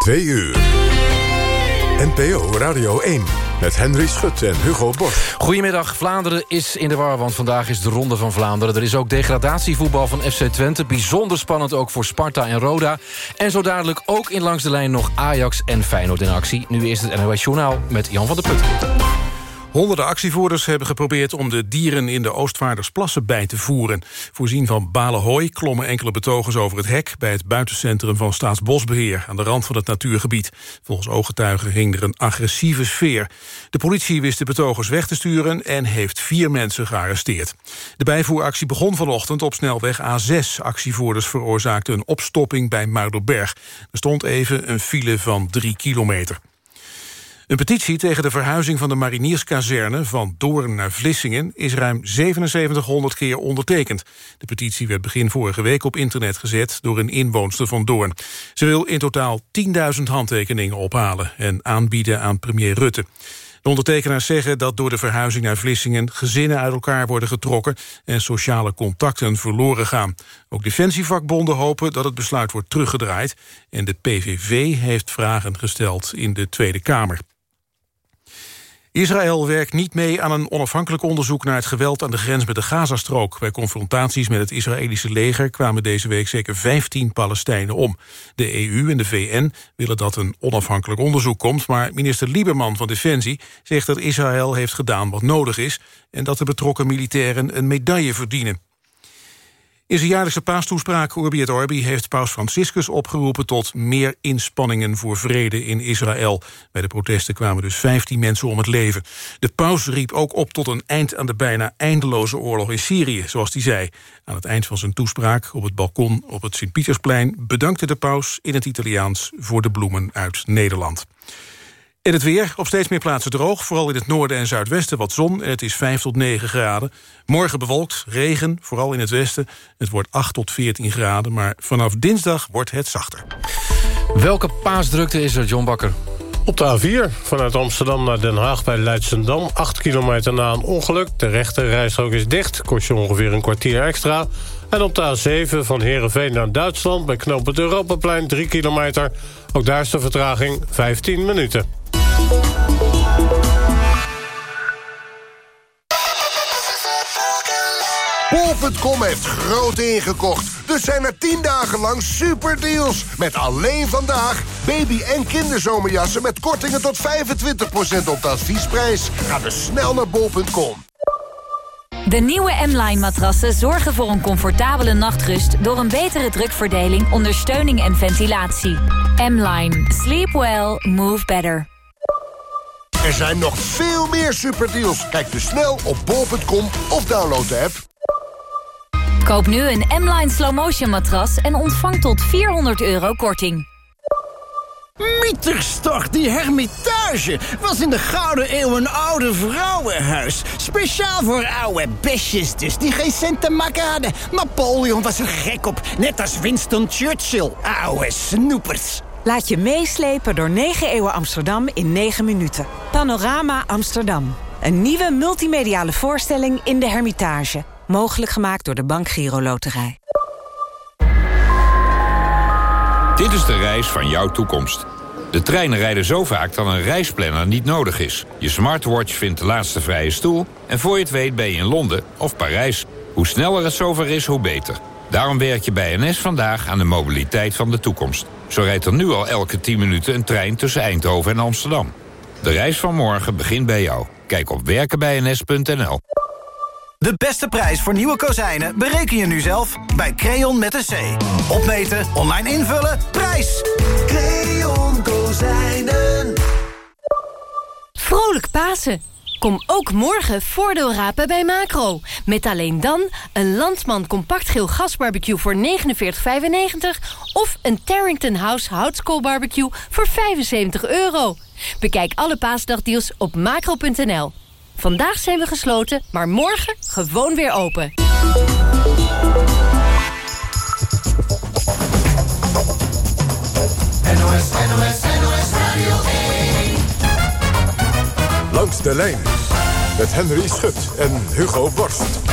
2 uur. NPO Radio 1 met Henry Schut en Hugo Bos. Goedemiddag, Vlaanderen is in de war, want vandaag is de Ronde van Vlaanderen. Er is ook degradatievoetbal van FC Twente. Bijzonder spannend ook voor Sparta en Roda. En zo dadelijk ook in langs de lijn nog Ajax en Feyenoord in actie. Nu is het NOS Journaal met Jan van der Put. Honderden actievoerders hebben geprobeerd om de dieren in de Oostvaardersplassen bij te voeren. Voorzien van balen hooi klommen enkele betogers over het hek... bij het buitencentrum van Staatsbosbeheer aan de rand van het natuurgebied. Volgens ooggetuigen ging er een agressieve sfeer. De politie wist de betogers weg te sturen en heeft vier mensen gearresteerd. De bijvoeractie begon vanochtend op snelweg A6. Actievoerders veroorzaakten een opstopping bij Muiderberg. Er stond even een file van drie kilometer. Een petitie tegen de verhuizing van de marinierskazerne... van Doorn naar Vlissingen is ruim 7700 keer ondertekend. De petitie werd begin vorige week op internet gezet... door een inwoonster van Doorn. Ze wil in totaal 10.000 handtekeningen ophalen... en aanbieden aan premier Rutte. De ondertekenaars zeggen dat door de verhuizing naar Vlissingen... gezinnen uit elkaar worden getrokken en sociale contacten verloren gaan. Ook defensievakbonden hopen dat het besluit wordt teruggedraaid... en de PVV heeft vragen gesteld in de Tweede Kamer. Israël werkt niet mee aan een onafhankelijk onderzoek naar het geweld aan de grens met de Gazastrook. Bij confrontaties met het Israëlische leger kwamen deze week zeker 15 Palestijnen om. De EU en de VN willen dat een onafhankelijk onderzoek komt, maar minister Lieberman van Defensie zegt dat Israël heeft gedaan wat nodig is en dat de betrokken militairen een medaille verdienen. In zijn jaarlijkse paastoespraak Urbi et Orbi heeft paus Franciscus opgeroepen tot meer inspanningen voor vrede in Israël. Bij de protesten kwamen dus 15 mensen om het leven. De paus riep ook op tot een eind aan de bijna eindeloze oorlog in Syrië, zoals hij zei. Aan het eind van zijn toespraak op het balkon op het Sint-Pietersplein bedankte de paus in het Italiaans voor de bloemen uit Nederland. In het weer, op steeds meer plaatsen droog. Vooral in het noorden en zuidwesten wat zon. En het is 5 tot 9 graden. Morgen bewolkt, regen, vooral in het westen. Het wordt 8 tot 14 graden. Maar vanaf dinsdag wordt het zachter. Welke paasdrukte is er, John Bakker? Op de A4 vanuit Amsterdam naar Den Haag bij Leidsendam. 8 kilometer na een ongeluk. De rechte rijstrook is dicht. Kost je ongeveer een kwartier extra. En op de A7 van Heerenveen naar Duitsland... bij knoop het Europaplein 3 kilometer. Ook daar is de vertraging 15 minuten. Bol.com heeft groot ingekocht. Dus zijn er 10 dagen lang superdeals. Met alleen vandaag baby- en kinderzomerjassen... met kortingen tot 25% op de adviesprijs. Ga dus snel naar bol.com. De nieuwe M-Line matrassen zorgen voor een comfortabele nachtrust... door een betere drukverdeling, ondersteuning en ventilatie. M-Line. Sleep well. Move better. Er zijn nog veel meer superdeals. Kijk dus snel op bol.com of download de app. Koop nu een M-Line Slow Motion matras en ontvang tot 400 euro korting. Mieterstort, die hermitage, was in de Gouden Eeuw een oude vrouwenhuis. Speciaal voor oude besjes dus, die geen cent te maken hadden. Napoleon was er gek op, net als Winston Churchill. Oude snoepers. Laat je meeslepen door 9 eeuwen Amsterdam in 9 minuten. Panorama Amsterdam. Een nieuwe multimediale voorstelling in de Hermitage. Mogelijk gemaakt door de Bank Giro Loterij. Dit is de reis van jouw toekomst. De treinen rijden zo vaak dat een reisplanner niet nodig is. Je smartwatch vindt de laatste vrije stoel... en voor je het weet ben je in Londen of Parijs. Hoe sneller het zover is, hoe beter. Daarom werk je bij NS vandaag aan de mobiliteit van de toekomst. Zo rijdt er nu al elke 10 minuten een trein tussen Eindhoven en Amsterdam. De reis van morgen begint bij jou. Kijk op werkenbijns.nl. De beste prijs voor nieuwe kozijnen bereken je nu zelf bij Creon met een C. Opmeten, online invullen, prijs! Creon Kozijnen. Vrolijk Pasen! Kom ook morgen voordeel rapen bij Macro. Met alleen dan een Landsman compact geel gasbarbecue voor 49,95... of een Terrington House houtskoolbarbecue voor 75 euro. Bekijk alle paasdagdeals op macro.nl. Vandaag zijn we gesloten, maar morgen gewoon weer open. NOS, NOS, NOS Radio 1. De lijn met Henry Schut en Hugo Borst.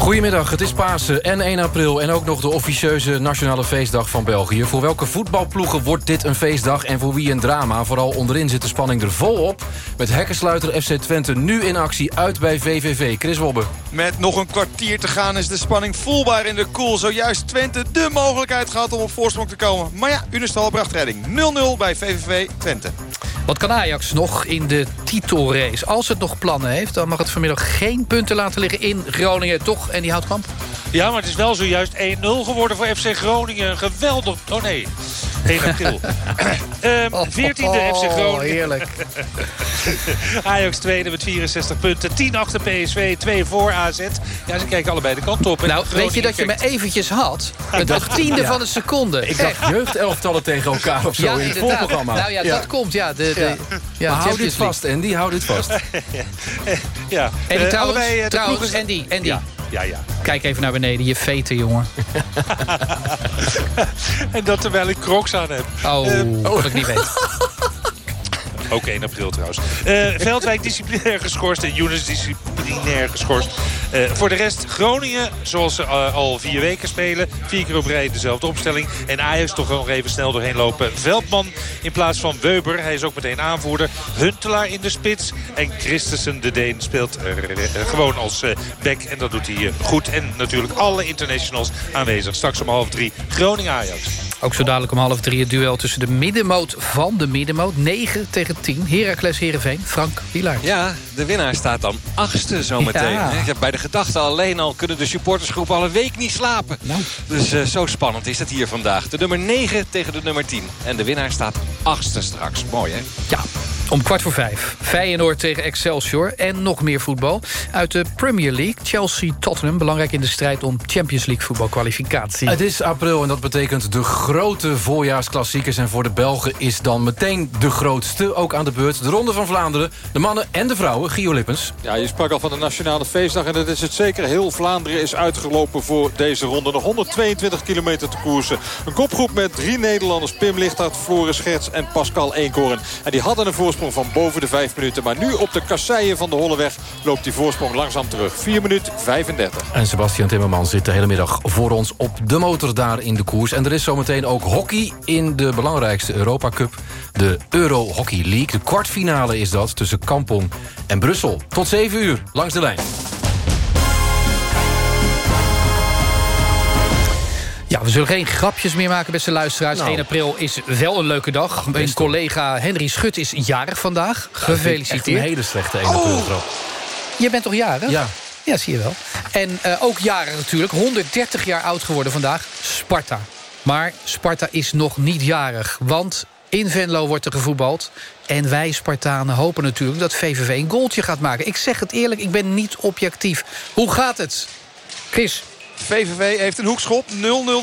Goedemiddag, het is Pasen en 1 april... en ook nog de officieuze nationale feestdag van België. Voor welke voetbalploegen wordt dit een feestdag en voor wie een drama? Vooral onderin zit de spanning er volop. Met hekkensluiter FC Twente nu in actie uit bij VVV. Chris Wobbe. Met nog een kwartier te gaan is de spanning voelbaar in de koel. Zojuist Twente de mogelijkheid gehad om op voorsprong te komen. Maar ja, Unestal bracht redding. 0-0 bij VVV Twente. Wat kan Ajax nog in de titelrace? Als het nog plannen heeft, dan mag het vanmiddag geen punten laten liggen in Groningen. Toch, en die Houtkamp? Ja, maar het is wel zojuist 1-0 geworden voor FC Groningen. Geweldig. Oh nee. 1 april. um, 14e FC Groningen. heerlijk. Ajax tweede met 64 punten. 10 achter PSV, 2 voor AZ. Ja, ze kijken allebei de kant op. Nou, weet je dat je me eventjes had? Het was tiende Ja. van een seconde. Ik dacht jeugdelftallen tegen elkaar of zo Ja, in het voorprogramma. Nou ja, dat komt. Ja, de, de, ja. maar hou dit vast, Andy, hou dit vast. ja. En die Eh, trouwens, allebei, eh, de trouwens Andy, Andy. Ja, ja, ja. Kijk even naar beneden, je veten, jongen. En dat terwijl ik crocs aan heb. Oh, Eh, wat ik niet weet. Ook 1 april trouwens. Eh, Veldwijk disciplinair geschorst en Younes disciplinair geschorst. Eh, voor de rest Groningen, zoals ze eh, al vier weken spelen. Vier keer op rij dezelfde opstelling. En Ajax toch nog even snel doorheen lopen. Veldman in plaats van Weber. Hij is ook meteen aanvoerder. Huntelaar in de spits. En Christensen, de Deen, speelt gewoon als back. En dat doet hij goed. En natuurlijk alle internationals aanwezig. Straks om half drie Groningen-Ajax. Ook zo dadelijk om half drie het duel tussen de middenmoot van de middenmoot. 9 tegen 10. Heracles Heerenveen. Frank Wielaert. Ja, de winnaar staat dan achtste zometeen. Ja. hè. Bij de gedachte alleen al kunnen de supportersgroep al een week niet slapen. Nou. Dus eh, zo spannend is het hier vandaag. De nummer 9 tegen de nummer 10. En de winnaar staat achtste straks. Mooi, hè? Ja, om kwart voor vijf. Feyenoord tegen Excelsior en nog meer voetbal. Uit de Premier League, Chelsea-Tottenham. Belangrijk in de strijd om Champions League voetbalkwalificatie. Het is april en dat betekent de grote voorjaarsklassiekers. En voor de Belgen is dan meteen de grootste ook aan de beurt. De Ronde van Vlaanderen, de mannen en de vrouwen. Gio Lippens. Ja, je sprak al van de Nationale Feestdag en dat is het zeker. Heel Vlaanderen is uitgelopen voor deze ronde. Nog 122 kilometer te koersen. Een kopgroep met drie Nederlanders. Pim Lichthart, Floris Scherts en Pascal Eenkorn. En die hadden een voorsprong van boven de vijf minuten. Maar nu op de kasseien van de Holleweg loopt die voorsprong langzaam terug. 4 minuten 35. En Sebastian Timmerman zit de hele middag voor ons op de motor daar in de koers. En er is zometeen ook hockey in de belangrijkste Europa Cup. De Euro Hockey League. De kwartfinale is dat tussen Kampong en Brussel. Tot 7 uur langs de lijn. Ja, we zullen geen grapjes meer maken, beste luisteraars. Nou. 1 april is wel een leuke dag. Mijn collega Henry Schut is jarig vandaag. Echt een Gefeliciteerd. hele slechte 1 april. Je bent toch jarig? Ja. Ja, zie je wel. En eh, ook jarig natuurlijk. 130 jaar oud geworden vandaag. Sparta. Maar Sparta is nog niet jarig. Want in Venlo wordt er gevoetbald. En wij Spartanen hopen natuurlijk dat VVV een goaltje gaat maken. Ik zeg het eerlijk, ik ben niet objectief. Hoe gaat het? Chris? VVV heeft een hoekschop. 0-0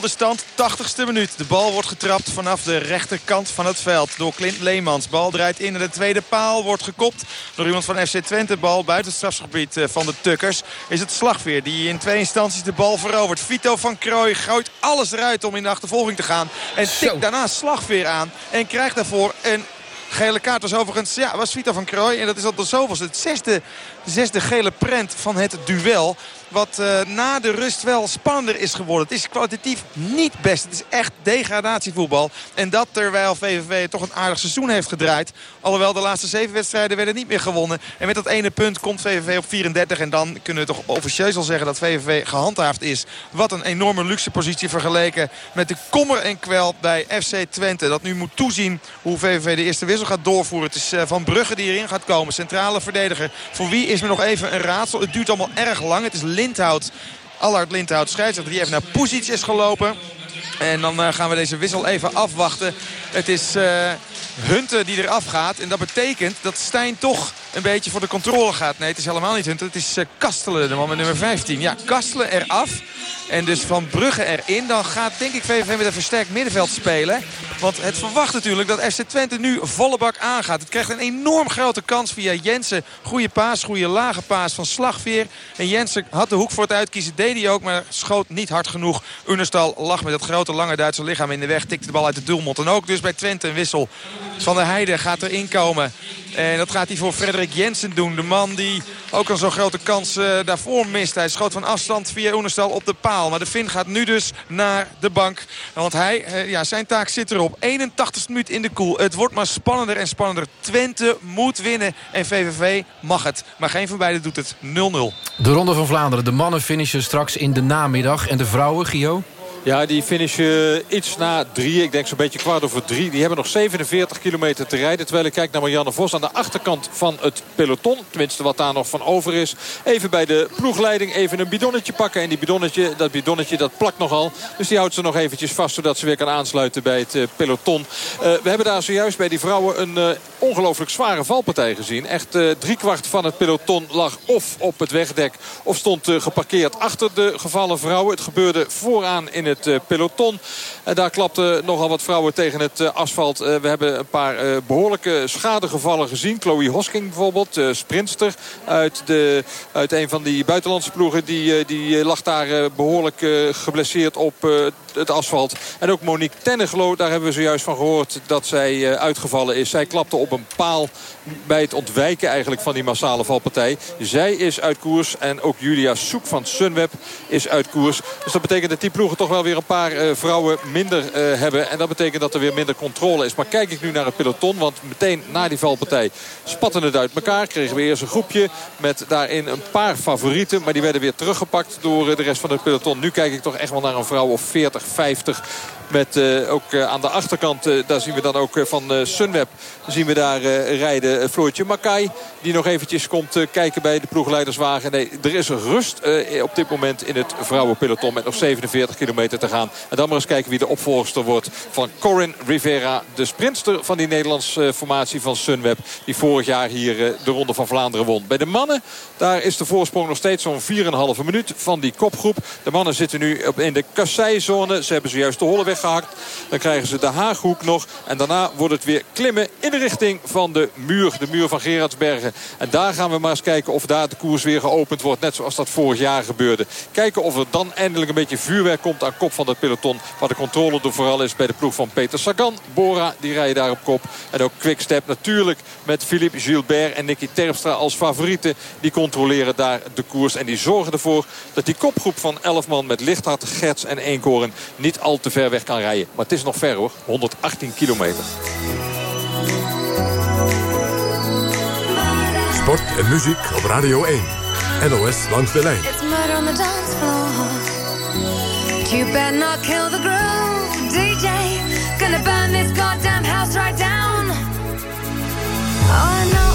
de stand. 80ste minuut. De bal wordt getrapt vanaf de rechterkant van het veld. Door Clint Leemans. Bal draait in naar de tweede paal. Wordt gekopt door iemand van FC Twente. Bal buiten het strafgebied eh, van de Tukkers. Is het Slagveer die in twee instanties de bal verovert. Vito van Krooij gooit alles eruit om in de achtervolging te gaan. En tikt daarna Slagveer aan. En krijgt daarvoor een Gele kaart was overigens, ja, was Vito van Krooij. En dat is al de zoveelste, het zesde, zesde gele prent van het duel. Wat eh, na de rust wel spannender is geworden. Het is kwalitatief niet best. Het is echt degradatievoetbal. En dat terwijl VVV toch een aardig seizoen heeft gedraaid. Alhoewel de laatste zeven wedstrijden werden niet meer gewonnen. En met dat ene punt komt VVV op 34. En dan kunnen we toch officieus al zeggen dat VVV gehandhaafd is. Wat een enorme luxe positie vergeleken met de kommer en kwel bij FC Twente. Dat nu moet toezien hoe VVV de eerste wissel gaat doorvoeren. Het is eh, Van Brugge die erin gaat komen. Centrale verdediger. Voor wie is me nog even een raadsel. Het duurt allemaal erg lang. Het is Lindhout. Allard Lindhout scheidsrechter die even naar Poesic is gelopen. En dan eh, gaan we deze wissel even afwachten. Het is eh Hunten die eraf gaat. En dat betekent dat Stijn toch een beetje voor de controle gaat. Nee, het is helemaal niet Hunten. Het is eh, Kastelen, de man met nummer 15. Ja, Kastelen eraf. En dus Van Brugge erin. Dan gaat denk ik VVV met een versterkt middenveld spelen. Want het verwacht natuurlijk dat FC Twente nu volle bak aangaat. Het krijgt een enorm grote kans via Jensen. Goede paas, goede lage paas van Slagveer. En Jensen had de hoek voor het uitkiezen. Deed hij ook, maar schoot niet hard genoeg. Unerstal lag met dat grote lange Duitse lichaam in de weg. Tikte de bal uit de doelmond. En ook dus bij Twente een wissel. Van der Heijden gaat erin komen. En dat gaat hij voor Frederik Jensen doen. De man die ook al zo'n grote kans uh, daarvoor mist. Hij schoot van afstand via Oenestal op de paal. Maar de Fin gaat nu dus naar de bank. Want hij, uh, ja, zijn taak zit erop. 81 minuut in de koel. Het wordt maar spannender en spannender. Twente moet winnen en VVV mag het. Maar geen van beiden doet het 0-0. De Ronde van Vlaanderen. De mannen finishen straks in de namiddag. En de vrouwen, Gio? Ja, die finishen iets na drie. Ik denk zo'n beetje kwart over drie. Die hebben nog 47 kilometer te rijden. Terwijl ik kijk naar Marianne Vos aan de achterkant van het peloton. Tenminste wat daar nog van over is. Even bij de ploegleiding even een bidonnetje pakken. En die bidonnetje, dat bidonnetje dat plakt nogal. Dus die houdt ze nog eventjes vast. Zodat ze weer kan aansluiten bij het eh, peloton. Uh, we hebben daar zojuist bij die vrouwen een ongelooflijk zware valpartij gezien. Echt uh, driekwart van het peloton lag of op het wegdek. Of stond geparkeerd achter de gevallen vrouwen. Het gebeurde vooraan in het het eh, peloton. En daar klapten nogal wat vrouwen tegen het eh, asfalt. Eh, we hebben een paar behoorlijke schadegevallen gezien. Chloe Hosking bijvoorbeeld, sprinster uit, de, uit een van die buitenlandse ploegen. Die, die lag daar behoorlijk geblesseerd op het asfalt. En ook Monique Tenneglo, daar hebben we zojuist van gehoord dat zij uitgevallen is. Zij klapte op een paal bij het ontwijken eigenlijk van die massale valpartij. Zij is uit koers en ook Julia Soek van Sunweb is uit koers. Dus dat betekent dat die ploegen toch wel weer een paar uh, vrouwen minder uh, hebben. En dat betekent dat er weer minder controle is. Maar kijk ik nu naar het peloton. Want meteen na die valpartij spatten het uit elkaar. Kregen we eerst een groepje met daarin een paar favorieten. Maar die werden weer teruggepakt door de rest van het peloton. Nu kijk ik toch echt wel naar een vrouw of 40, 50 met uh, ook uh, aan de achterkant, uh, daar zien we dan ook van Sunweb... zien we daar rijden Floortje Makai. Die nog eventjes komt kijken bij de ploegleiderswagen. Nee, er is rust op dit moment in het vrouwenpeloton... met nog 47 kilometer te gaan. En dan maar eens kijken wie de opvolgster wordt van Corin Rivera. De sprintster van die Nederlandse formatie van Sunweb. Die vorig jaar hier de Ronde van Vlaanderen won. Bij de mannen, daar is de voorsprong nog steeds zo'n 4,5 minuut van die kopgroep. De mannen zitten nu in de kasseizone. Ze hebben zojuist de holle weg weggehakt. Dan krijgen ze de Haaghoek nog. En daarna wordt het weer klimmen in de richting van de muur. De muur van Gerardsbergen. En daar gaan we maar eens kijken of daar de koers weer geopend wordt. Net zoals dat vorig jaar gebeurde. Kijken of er dan eindelijk een beetje vuurwerk komt aan kop van het peloton. Waar de controle er vooral is bij de ploeg van Peter Sagan. Bora, die rijden daar op kop. En ook Quickstep natuurlijk met Philippe Gilbert en Nicky Terpstra als favorieten. Die controleren daar de koers. En die zorgen ervoor dat die kopgroep van 11 man met Lichthart, Gerts en Eenkoren niet al te ver weg kan rijden. Maar het is nog ver hoor. 118 kilometer. Sport en muziek op Radio 1. NOS langs de lijn. It's murder on the dance floor. You better not kill the groove, DJ. Gonna burn this goddamn house right down. Oh, I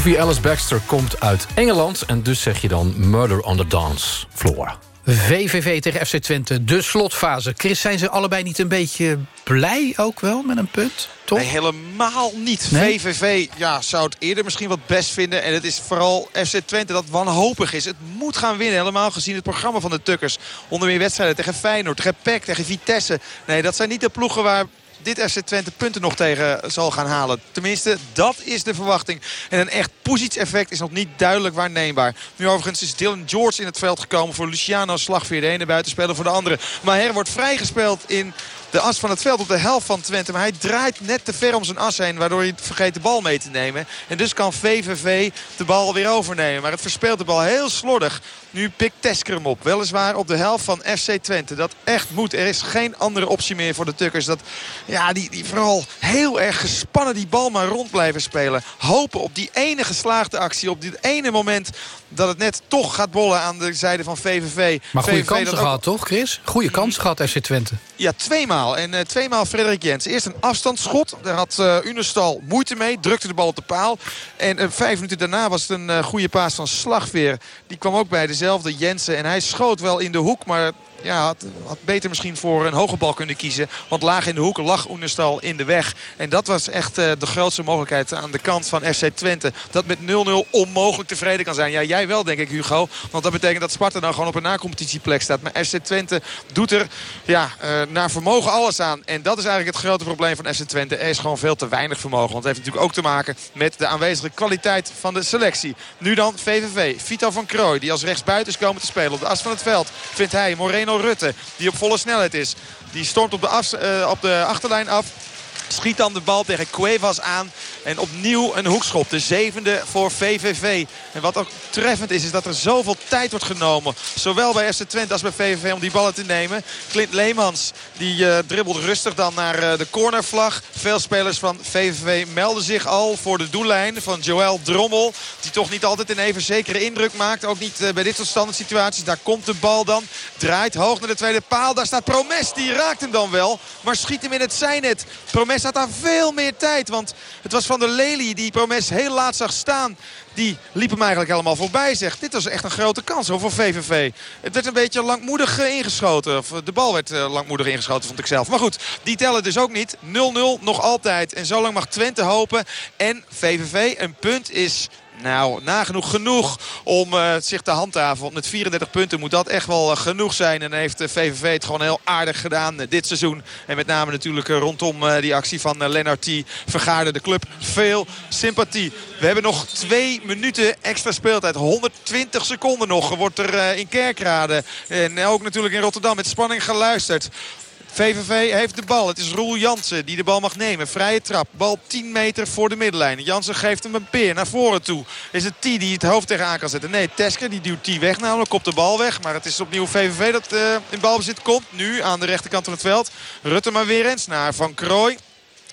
Sophie Alice Baxter komt uit Engeland... en dus zeg je dan Murder on the Dance Floor. VVV tegen FC Twente, de slotfase. Chris, zijn ze allebei niet een beetje blij ook wel met een punt? Toch? Nee, helemaal niet. Nee? VVV ja, zou het eerder misschien wat best vinden. En het is vooral FC Twente dat wanhopig is. Het moet gaan winnen. Helemaal gezien het programma van de Tukkers. Onder meer wedstrijden tegen Feyenoord, tegen PEC, tegen Vitesse. Nee, dat zijn niet de ploegen waar dit FC Twente punten nog tegen zal gaan halen. Tenminste, dat is de verwachting. En een echt Pusic-effect is nog niet duidelijk waarneembaar. Nu overigens is Dylan George in het veld gekomen voor Luciano Slagveer. De ene buitenspeler voor de andere. Maar her wordt vrijgespeeld in de as van het veld op de helft van Twente. Maar hij draait net te ver om zijn as heen. Waardoor hij vergeet de bal mee te nemen. En dus kan VVV de bal weer overnemen. Maar het verspeelt de bal heel slordig. Nu pikt Tesker hem op. Weliswaar op de helft van FC Twente. Dat echt moet. Er is geen andere optie meer voor de Tukkers. Dat, ja, die, die vooral heel erg gespannen die bal maar rond blijven spelen. Hopen op die ene geslaagde actie. Op dit ene moment dat het net toch gaat bollen aan de zijde van VVV. Maar goede VVV kansen ook- gehad, toch, Chris? Goede kansen gehad, FC Twente. Ja, tweemaal. En eh, tweemaal Frederik Jens. Eerst een afstandsschot. Daar had eh Unestal moeite mee. Drukte de bal op de paal. En eh, vijf minuten daarna was het een goede paas van Slagveer. Die kwam ook bij dezelfde Jensen. En hij schoot wel in de hoek. Maar ja, had, had beter misschien voor een hoge bal kunnen kiezen. Want laag in de hoek lag Oenestal in de weg. En dat was echt de grootste mogelijkheid aan de kant van FC Twente. Dat met 0-0 onmogelijk tevreden kan zijn. Ja, jij wel denk ik Hugo. Want dat betekent dat Sparta nou gewoon op een nacompetitieplek staat. Maar FC Twente doet er ja, naar vermogen alles aan. En dat is eigenlijk het grote probleem van FC Twente. Er is gewoon veel te weinig vermogen. Want het heeft natuurlijk ook te maken met de aanwezige kwaliteit van de selectie. Nu dan VVV. Vito van Krooi die als rechtsbuiten is komen te spelen op de as van het veld. Vindt hij Moreno Rutte die op volle snelheid is. Die stormt op de, eh, op de achterlijn af. Schiet dan de bal tegen Cuevas aan. En opnieuw een hoekschop. De zevende voor VVV. En wat ook treffend is, is dat er zoveel tijd wordt genomen. Zowel bij FC Twente als bij VVV om die ballen te nemen. Clint Leemans die eh, dribbelt rustig dan naar eh, de cornervlag. Veel spelers van VVV melden zich al voor de doellijn van Joël Drommel. Die toch niet altijd een even zekere indruk maakt. Ook niet eh, bij dit soort standaard situaties. Daar komt de bal dan. Draait hoog naar de tweede paal. Daar staat Promes. Die raakt hem dan wel. Maar schiet hem in het zijnet. Promes had daar veel meer tijd. Want het was Van der Lely die Promes heel laat zag staan. Die liep hem eigenlijk helemaal voorbij, zegt. Dit was echt een grote kans hoor, voor VVV. Het werd een beetje langmoedig eh, ingeschoten. Of, eh, de bal werd eh, langmoedig ingeschoten, vond ik zelf. Maar goed, die tellen dus ook niet. 0-0 nog altijd. En zo lang mag Twente hopen. En VVV, een punt is... Nou, nagenoeg genoeg om eh, zich te handhaven. Want met 34 punten moet dat echt wel eh, genoeg zijn. En heeft de VVV het gewoon heel aardig gedaan eh, dit seizoen. En met name natuurlijk eh, rondom eh, die actie van Lennart vergaarde de club veel sympathie. We hebben nog twee minuten extra speeltijd. 120 seconden nog wordt er eh, in Kerkrade. En ook natuurlijk in Rotterdam met spanning geluisterd. VVV heeft de bal. Het is Roel Jansen die de bal mag nemen. Vrije trap. Bal 10 meter voor de middenlijn. Jansen geeft hem een peer naar voren toe. Is het T die het hoofd tegenaan kan zetten? Nee, Tesker die duwt T weg namelijk. Kopt de bal weg. Maar het is opnieuw VVV dat uh, in balbezit komt. Nu aan de rechterkant van het veld. Rutte maar weer eens naar Van Krooi.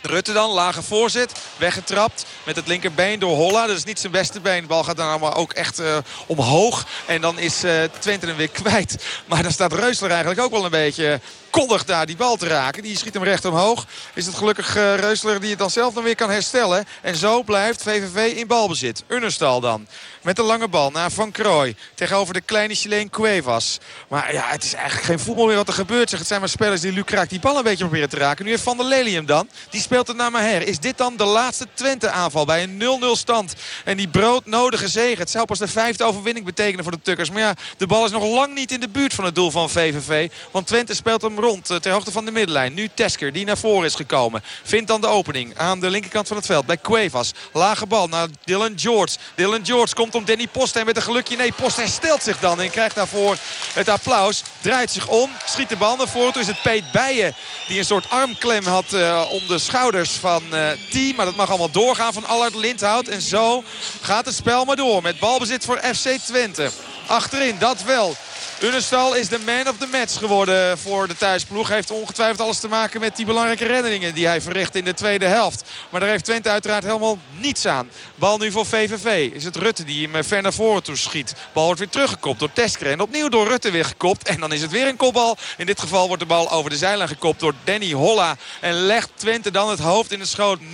Rutte dan, lage voorzet, weggetrapt met het linkerbeen door Holla. Dat is niet zijn beste been. De bal gaat dan allemaal ook echt uh, omhoog. En dan is uh, Twente hem weer kwijt. Maar dan staat Reusler eigenlijk ook wel een beetje koddig daar die bal te raken. Die schiet hem recht omhoog. Is het gelukkig uh, Reusler die het dan zelf nog weer kan herstellen. En zo blijft VVV in balbezit. Unnerstal dan. Met de lange bal naar Van Krooi. Tegenover de kleine Chileen Cuevas. Maar ja, het is eigenlijk geen voetbal meer wat er gebeurt. Zeg. Het zijn maar spelers die Lukraak die bal een beetje proberen te raken. Nu heeft Van der Lelium dan. Die speelt het naar Maher. Is dit dan de laatste Twente aanval bij een 0-0 stand? En die broodnodige zege. Het zou pas de vijfde overwinning betekenen voor de Tukkers. Maar ja, de bal is nog lang niet in de buurt van het doel van VVV. Want Twente speelt hem rond eh, ter hoogte van de middenlijn. Nu Tesker die naar voren is gekomen. Vindt dan de opening aan de linkerkant van het veld bij Cuevas. Lage bal naar Dylan George. Dylan George komt om Danny Post en met een gelukje. Nee, Post herstelt zich dan en krijgt daarvoor het applaus. Draait zich om, schiet de bal naar voren. Toen is het Peet Bijen die een soort armklem had uh, om de schouders van uh, T. Maar dat mag allemaal doorgaan van Allard Lindhout. En zo gaat het spel maar door met balbezit voor FC Twente. Achterin, dat wel. Unestal is de man of the match geworden voor de thuisploeg. Heeft ongetwijfeld alles te maken met die belangrijke reddingen die hij verricht in de tweede helft. Maar daar heeft Twente uiteraard helemaal niets aan. Bal nu voor VVV. Is het Rutte die hem eh, ver naar voren toe schiet. Bal wordt weer teruggekopt door Tesker. En opnieuw door Rutte weer gekopt. En dan is het weer een kopbal. In dit geval wordt de bal over de zijlijn gekopt door Danny Holla. En legt Twente dan het hoofd in de schoot. 0-0.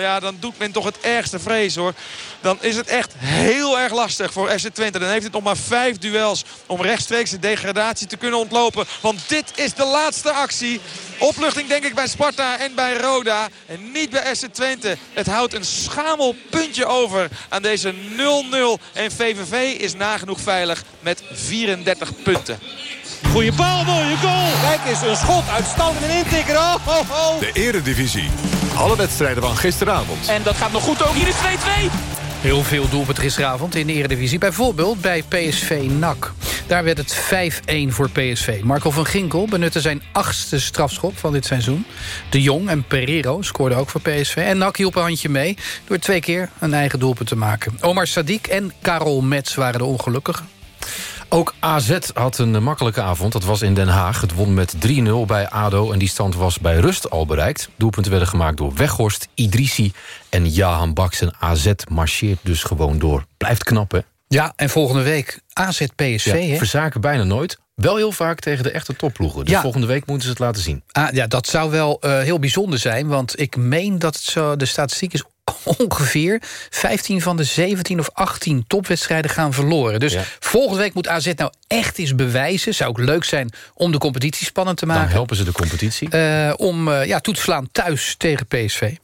Ja, dan doet men toch het ergste vrees hoor. Dan is het echt heel erg lastig voor FC Twente. Dan heeft het nog maar vijf duels om rechts rechtstreeks de degradatie te kunnen ontlopen. Want dit is de laatste actie. Opluchting denk ik bij Sparta en bij Roda. En niet bij SC Twente. Het houdt een schamel puntje over aan deze 0-0. En VVV is nagenoeg veilig met 34 punten. Goeie bal, mooie goal. Kijk eens, een schot, uitstallend en intikker. Oh, oh, oh. De eredivisie. Alle wedstrijden van gisteravond. En dat gaat nog goed ook. Hier is 2-2. Heel veel doelpunten gisteravond in de Eredivisie. Bijvoorbeeld bij PSV NAC. Daar werd het 5-1 voor PSV. Marco van Ginkel benutte zijn achtste strafschop van dit seizoen. De Jong en Pereiro scoorden ook voor PSV. En NAC hielp een handje mee door twee keer een eigen doelpunt te maken. Omar Sadiq en Karel Metz waren de ongelukkigen. Ook AZ had een makkelijke avond. Dat was in Den Haag. Het won met 3-0 bij ADO. En die stand was bij rust al bereikt. Doelpunten werden gemaakt door Weghorst, Idrissi en Jahan Baks. En AZ marcheert dus gewoon door. Blijft knap, hè? Ja, en volgende week AZ PSV, ja, Verzaken bijna nooit. Wel heel vaak tegen de echte topploegen. Dus ja. volgende week moeten ze het laten zien. Ah, ja, dat zou wel uh, heel bijzonder zijn. Want ik meen dat het zo, de statistiek is ongeveer 15 van de 17 of 18 topwedstrijden gaan verloren. Dus ja. volgende week moet AZ nou echt eens bewijzen. Zou ook leuk zijn om de competitie spannend te maken. Dan helpen ze de competitie. Uh, om uh, ja, toe te slaan thuis tegen PSV.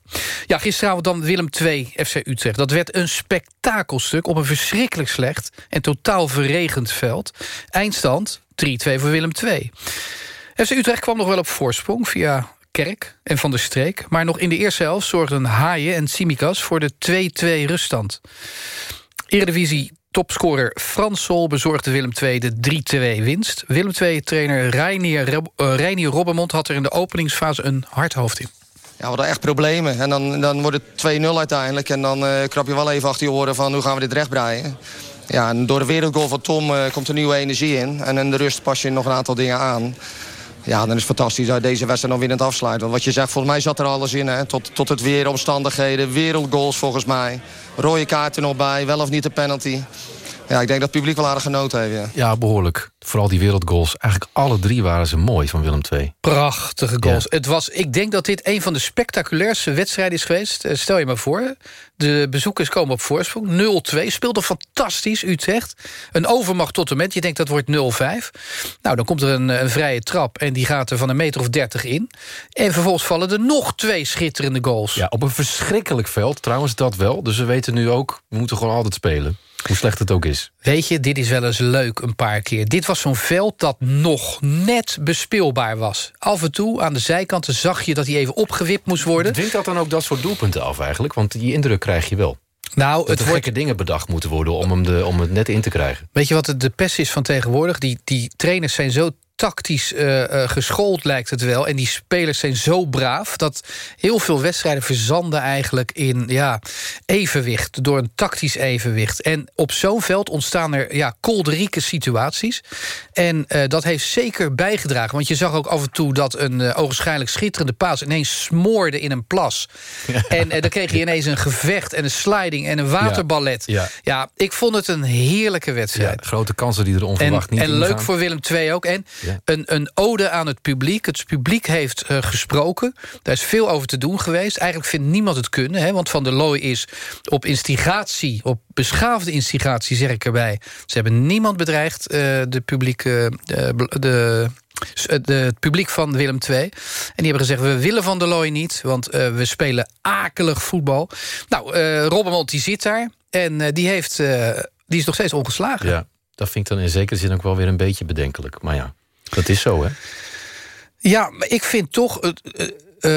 Ja, gisteravond dan Willem II, FC Utrecht. Dat werd een spektakelstuk op een verschrikkelijk slecht... en totaal verregend veld. Eindstand 3-2 voor Willem II. FC Utrecht kwam nog wel op voorsprong via En Van der Streek. Maar nog in de eerste helft zorgden Haaien en Simikas voor de 2-2 ruststand. Eredivisie topscorer Frans Sol bezorgde Willem II de 3-2 winst. Willem II-trainer Reinier, Reinier Robbermond had er in de openingsfase een hard hoofd in. Ja, we hadden echt problemen. En dan, dan wordt het 2-0 uiteindelijk. En dan uh, krap je wel even achter je oren van hoe gaan we dit rechtbreien. Ja, en door de wereldgoal van Tom uh, komt er nieuwe energie in. En in de rust pas je nog een aantal dingen aan. Ja, dan is het fantastisch dat deze wedstrijd nog winnend afsluit. Want wat je zegt, volgens mij zat er alles in. Hè? Tot, tot het weer, omstandigheden, wereldgoals volgens mij. Rode kaarten nog bij, wel of niet de penalty. Ja, ik denk dat het publiek wel aardig genoten heeft. Ja, ja behoorlijk. Vooral die wereldgoals. Eigenlijk alle drie waren ze mooi van Willem II. Prachtige goals. Ja. Het was, ik denk dat dit een van de spectaculairste wedstrijden is geweest. Uh, stel je maar voor. De bezoekers komen op voorsprong. 0-2. Speelde fantastisch, Utrecht. Een overmacht tot en met. Je denkt dat wordt 0-5. Nou, dan komt er een, een, vrije trap. En die gaat er van een meter of 30 in. En vervolgens vallen er nog twee schitterende goals. Ja, op een verschrikkelijk veld. Trouwens, dat wel. Dus we weten nu ook, we moeten gewoon altijd spelen. Hoe slecht het ook is. Weet je, dit is wel eens leuk een paar keer. Dit was zo'n veld dat nog net bespeelbaar was. Af en toe aan de zijkanten zag je dat hij even opgewipt moest worden. Dwingt dat dan ook dat soort doelpunten af eigenlijk? Want die indruk krijg je wel. Nou, dat het er wordt... gekke dingen bedacht moeten worden om, hem de, om het net in te krijgen. Weet je wat de pest is van tegenwoordig? Die, die trainers zijn zo tactisch uh, uh, geschoold lijkt het wel. En die spelers zijn zo braaf... dat heel veel wedstrijden verzanden eigenlijk in ja, evenwicht. Door een tactisch evenwicht. En op zo'n veld ontstaan er ja, kolderieke situaties. En uh, dat heeft zeker bijgedragen. Want je zag ook af en toe dat een uh, ogenschijnlijk schitterende paas... ineens smoorde in een plas. Ja. En dan kreeg je ineens een gevecht en een sliding en een waterballet. Ja, ja. ja ik vond het een heerlijke wedstrijd. grote kansen die er onverwacht en, niet En leuk gaan. voor Willem II ook. En ja. een, een ode aan het publiek. Het publiek heeft uh, gesproken. Daar is veel over te doen geweest. Eigenlijk vindt niemand het kunnen. Hè, want Van der Looy is op instigatie, op beschaafde instigatie zeg ik erbij. Ze hebben niemand bedreigd, uh, de publieke... de, de de, het publiek van Willem II. En die hebben gezegd, we willen Van der Looy niet... want uh, we spelen akelig voetbal. Nou, uh, Robbermond die zit daar. En uh, die, heeft, die is nog steeds ongeslagen. Ja, dat vind ik dan in zekere zin ook wel weer een beetje bedenkelijk. Maar ja, dat is zo, hè? Ja, maar ik vind toch... Het, eh,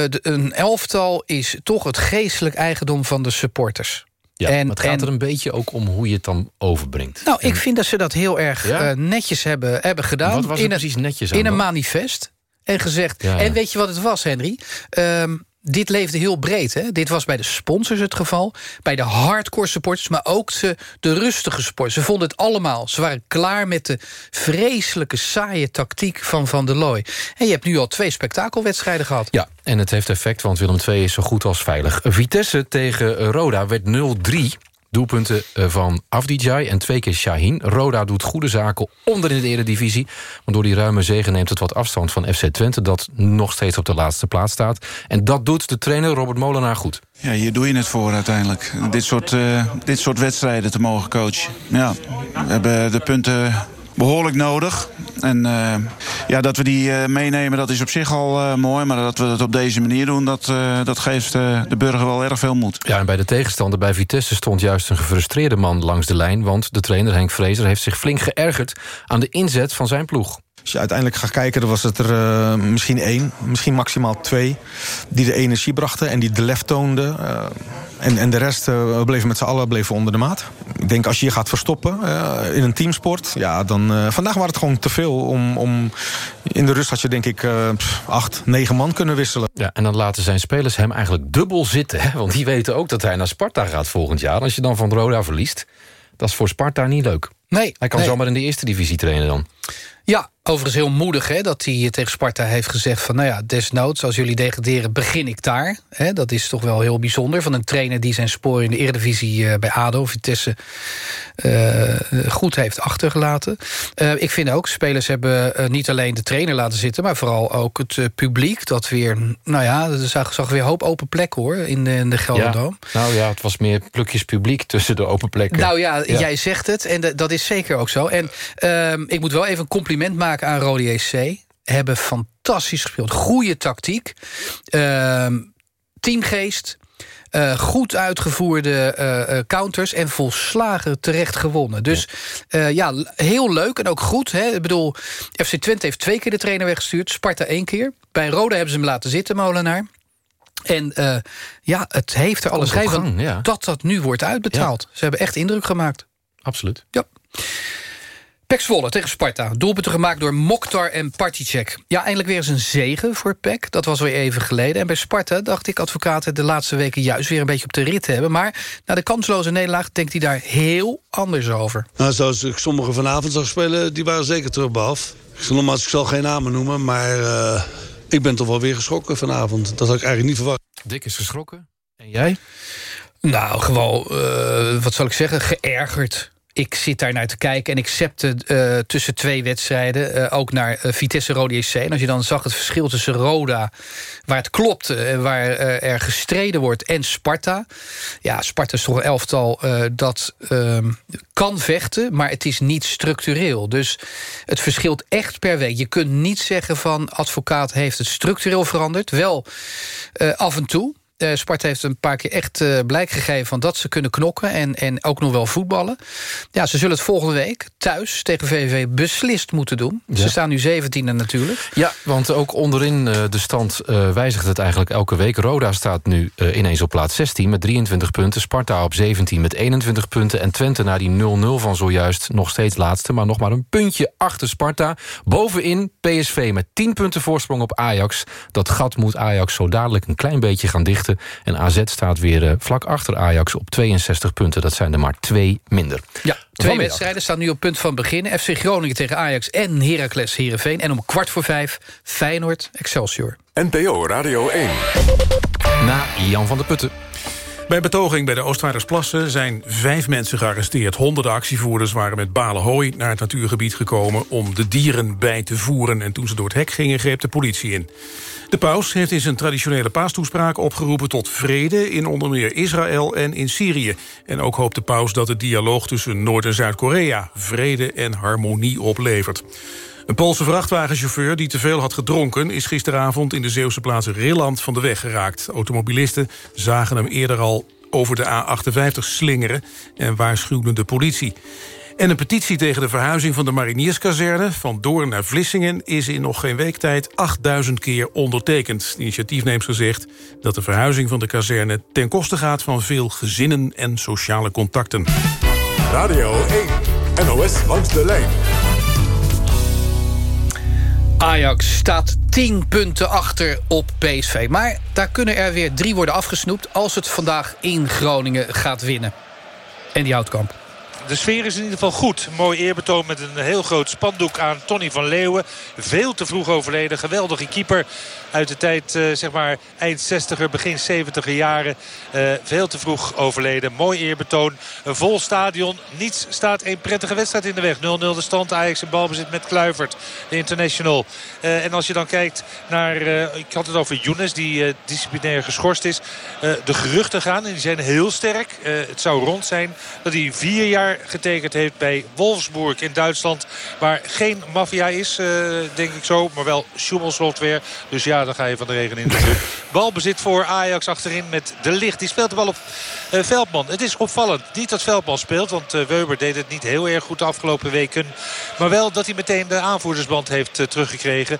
eh, de- een elftal is toch het geestelijk eigendom van de supporters. Ja, En- maar het gaat en- er een beetje ook om hoe je het dan overbrengt. Nou, ik vind dat ze dat heel erg Ja? eh, netjes hebben, hebben gedaan. Wat was in een, precies netjes aan In een manifest. En gezegd... Ja. En weet je wat het was, Henry? Ehm, dit leefde heel breed. Hè? Dit was bij de sponsors het geval. Bij de hardcore supporters, maar ook de, de rustige supporters. Ze vonden het allemaal. Ze waren klaar met de vreselijke, saaie tactiek van Van der Looy. En je hebt nu al twee spektakelwedstrijden gehad. Ja, en het heeft effect, want Willem II is zo goed als veilig. Vitesse tegen Roda werd 0-3. Doelpunten eh, van Afdijay en twee keer Shaheen. Roda doet goede zaken onder in de eredivisie. Want door die ruime zegen neemt het wat afstand van FC Twente... dat nog steeds op de laatste plaats staat. En dat doet de trainer Robert Molenaar goed. Ja, hier doe je het voor uiteindelijk. Dit soort, eh, dit soort wedstrijden te mogen coachen. Ja, we hebben de punten behoorlijk nodig. En eh, ja, dat we die eh, meenemen, dat is op zich al eh, mooi. Maar dat we het op deze manier doen, dat, eh, dat geeft de burger wel erg veel moed. Ja, en bij de tegenstander bij Vitesse stond juist een gefrustreerde man langs de lijn... want de trainer Henk Vrezer heeft zich flink geërgerd... aan de inzet van zijn ploeg. Als je uiteindelijk gaat kijken, dan was het er eh, misschien één, misschien maximaal twee... die de energie brachten en die de lef toonden. eh, en, en de rest eh, bleven met z'n allen bleven onder de maat. Ik denk, als je je gaat verstoppen in een teamsport... Ja, dan, eh, vandaag was het gewoon te veel. Om, om, in de rust had je denk ik eh, acht, negen man kunnen wisselen. Ja, en dan laten zijn spelers hem eigenlijk dubbel zitten. Hè? Want die weten ook dat hij naar Sparta gaat volgend jaar. Als je dan van Roda verliest, dat is voor Sparta niet leuk. Nee, Hij kan nee. zomaar in de eerste divisie trainen dan. Ja, overigens heel moedig hè, dat hij tegen Sparta heeft gezegd... van nou ja, desnoods, als jullie degraderen, begin ik daar. Hè, dat is toch wel heel bijzonder. Van een trainer die zijn sporen in de Eredivisie eh, bij ADO, Vitesse... eh, goed heeft achtergelaten. Eh, ik vind ook, spelers hebben niet alleen de trainer laten zitten... maar vooral ook het publiek dat weer... nou ja, er zag, zag weer hoop open plekken hoor, in de, in de Gelderdoom. Ja, nou ja, het was meer plukjes publiek tussen de open plekken. Nou ja, jij zegt het en dat is zeker ook zo. En ehm, ik moet wel even een compliment maken aan Rode JC. Hebben fantastisch gespeeld. Goede tactiek. Ehm, teamgeest. eh, goed uitgevoerde eh, eh, counters en volslagen terecht gewonnen. Dus ja, heel leuk en ook goed. Hè? Ik bedoel, FC Twente heeft twee keer de trainer weggestuurd. Sparta één keer. Bij Rode hebben ze hem laten zitten, Molenaar. En ja, het heeft er alles gang, ja. dat dat nu wordt uitbetaald. Ze hebben echt indruk gemaakt. Absoluut. Ja. Pek Zwolle tegen Sparta. Doelpunten gemaakt door Mokhtar en Particek. Ja, eindelijk weer eens een zegen voor Pek. Dat was weer even geleden. En bij Sparta dacht ik advocaten de laatste weken... juist weer een beetje op de rit te hebben. Maar na de kansloze nederlaag denkt hij daar heel anders over. Nou, zoals ik sommige vanavond zag spelen, die waren zeker terug af. Ik zal, nogmaals, ik zal geen namen noemen, maar eh, ik ben toch wel weer geschrokken vanavond. Dat had ik eigenlijk niet verwacht. Dick is geschrokken. En jij? Nou, gewoon, eh, wat zal ik zeggen, geërgerd. Ik zit daar naar te kijken en ik zepte eh, tussen twee wedstrijden... eh, ook naar eh, Vitesse Rode JC. En als je dan zag het verschil tussen Roda, waar het klopt... waar er gestreden wordt, en Sparta. Ja, Sparta is toch een elftal dat ehm, kan vechten... maar het is niet structureel. Dus het verschilt echt per week. Je kunt niet zeggen van advocaat heeft het structureel veranderd. Wel af en toe... Eh, Sparta heeft een paar keer echt eh, blijk gegeven van dat ze kunnen knokken en, en ook nog wel voetballen. Ja, ze zullen het volgende week thuis tegen VVV beslist moeten doen. Ja. Ze staan nu 17e natuurlijk. Ja, want ook onderin eh, de stand wijzigt het eigenlijk elke week. Roda staat nu ineens op plaats 16 met 23 punten. Sparta op 17 met 21 punten. En Twente na die 0-0 van zojuist nog steeds laatste... maar nog maar een puntje achter Sparta. Bovenin PSV met 10 punten voorsprong op Ajax. Dat gat moet Ajax zo dadelijk een klein beetje gaan dichten. En AZ staat weer eh, vlak achter Ajax op 62 punten. Dat zijn er maar twee minder. Ja, twee wedstrijden staan nu op punt van beginnen. FC Groningen tegen Ajax en Heracles Heerenveen. En om kwart voor vijf Feyenoord Excelsior. NPO Radio 1. Na Jan van der Putten. Bij betoging bij de Oostvaardersplassen zijn vijf mensen gearresteerd. Honderden actievoerders waren met balen hooi naar het natuurgebied gekomen... om de dieren bij te voeren. En toen ze door het hek gingen, greep de politie in. De paus heeft in zijn traditionele paastoespraak opgeroepen tot vrede... in onder meer Israël en in Syrië. En ook hoopt de paus dat de dialoog tussen Noord- en Zuid-Korea... vrede en harmonie oplevert. Een Poolse vrachtwagenchauffeur die te veel had gedronken... is gisteravond in de Zeeuwse plaats Rilland van de weg geraakt. Automobilisten zagen hem eerder al over de A58 slingeren... en waarschuwden de politie. En een petitie tegen de verhuizing van de marinierskazerne... van Doorn naar Vlissingen is in nog geen week tijd 8000 keer ondertekend. De initiatiefneemster zegt dat de verhuizing van de kazerne... ten koste gaat van veel gezinnen en sociale contacten. Radio 1, NOS langs de lijn. Ajax staat 10 punten achter op PSV. Maar daar kunnen er weer drie worden afgesnoept... als het vandaag in Groningen gaat winnen. En die Houtkamp. De sfeer is in ieder geval goed. Mooi eerbetoon met een heel groot spandoek aan Tony van Leeuwen. Veel te vroeg overleden. Geweldige keeper uit de tijd uh, zeg maar eind 60er, begin 70er jaren. Uh, veel te vroeg overleden. Mooi eerbetoon. Een vol stadion. Niets staat een prettige wedstrijd in de weg. 0-0 de stand. Ajax in balbezit met Kluivert. De international. Uh, en als je dan kijkt naar... ik had het over Younes die disciplinair geschorst is. de geruchten gaan. En die zijn heel sterk. het zou rond zijn dat hij vier jaar getekend heeft bij Wolfsburg in Duitsland. Waar geen maffia is, denk ik zo. Maar wel Schumel-software. Dus ja, dan ga je van de regen in de. Balbezit voor Ajax achterin met De Licht. Die speelt de bal op uh, Veldman. Het is opvallend. Niet dat Veldman speelt, want uh, Weber deed het niet heel erg goed de afgelopen weken. Maar wel dat hij meteen de aanvoerdersband heeft uh, teruggekregen.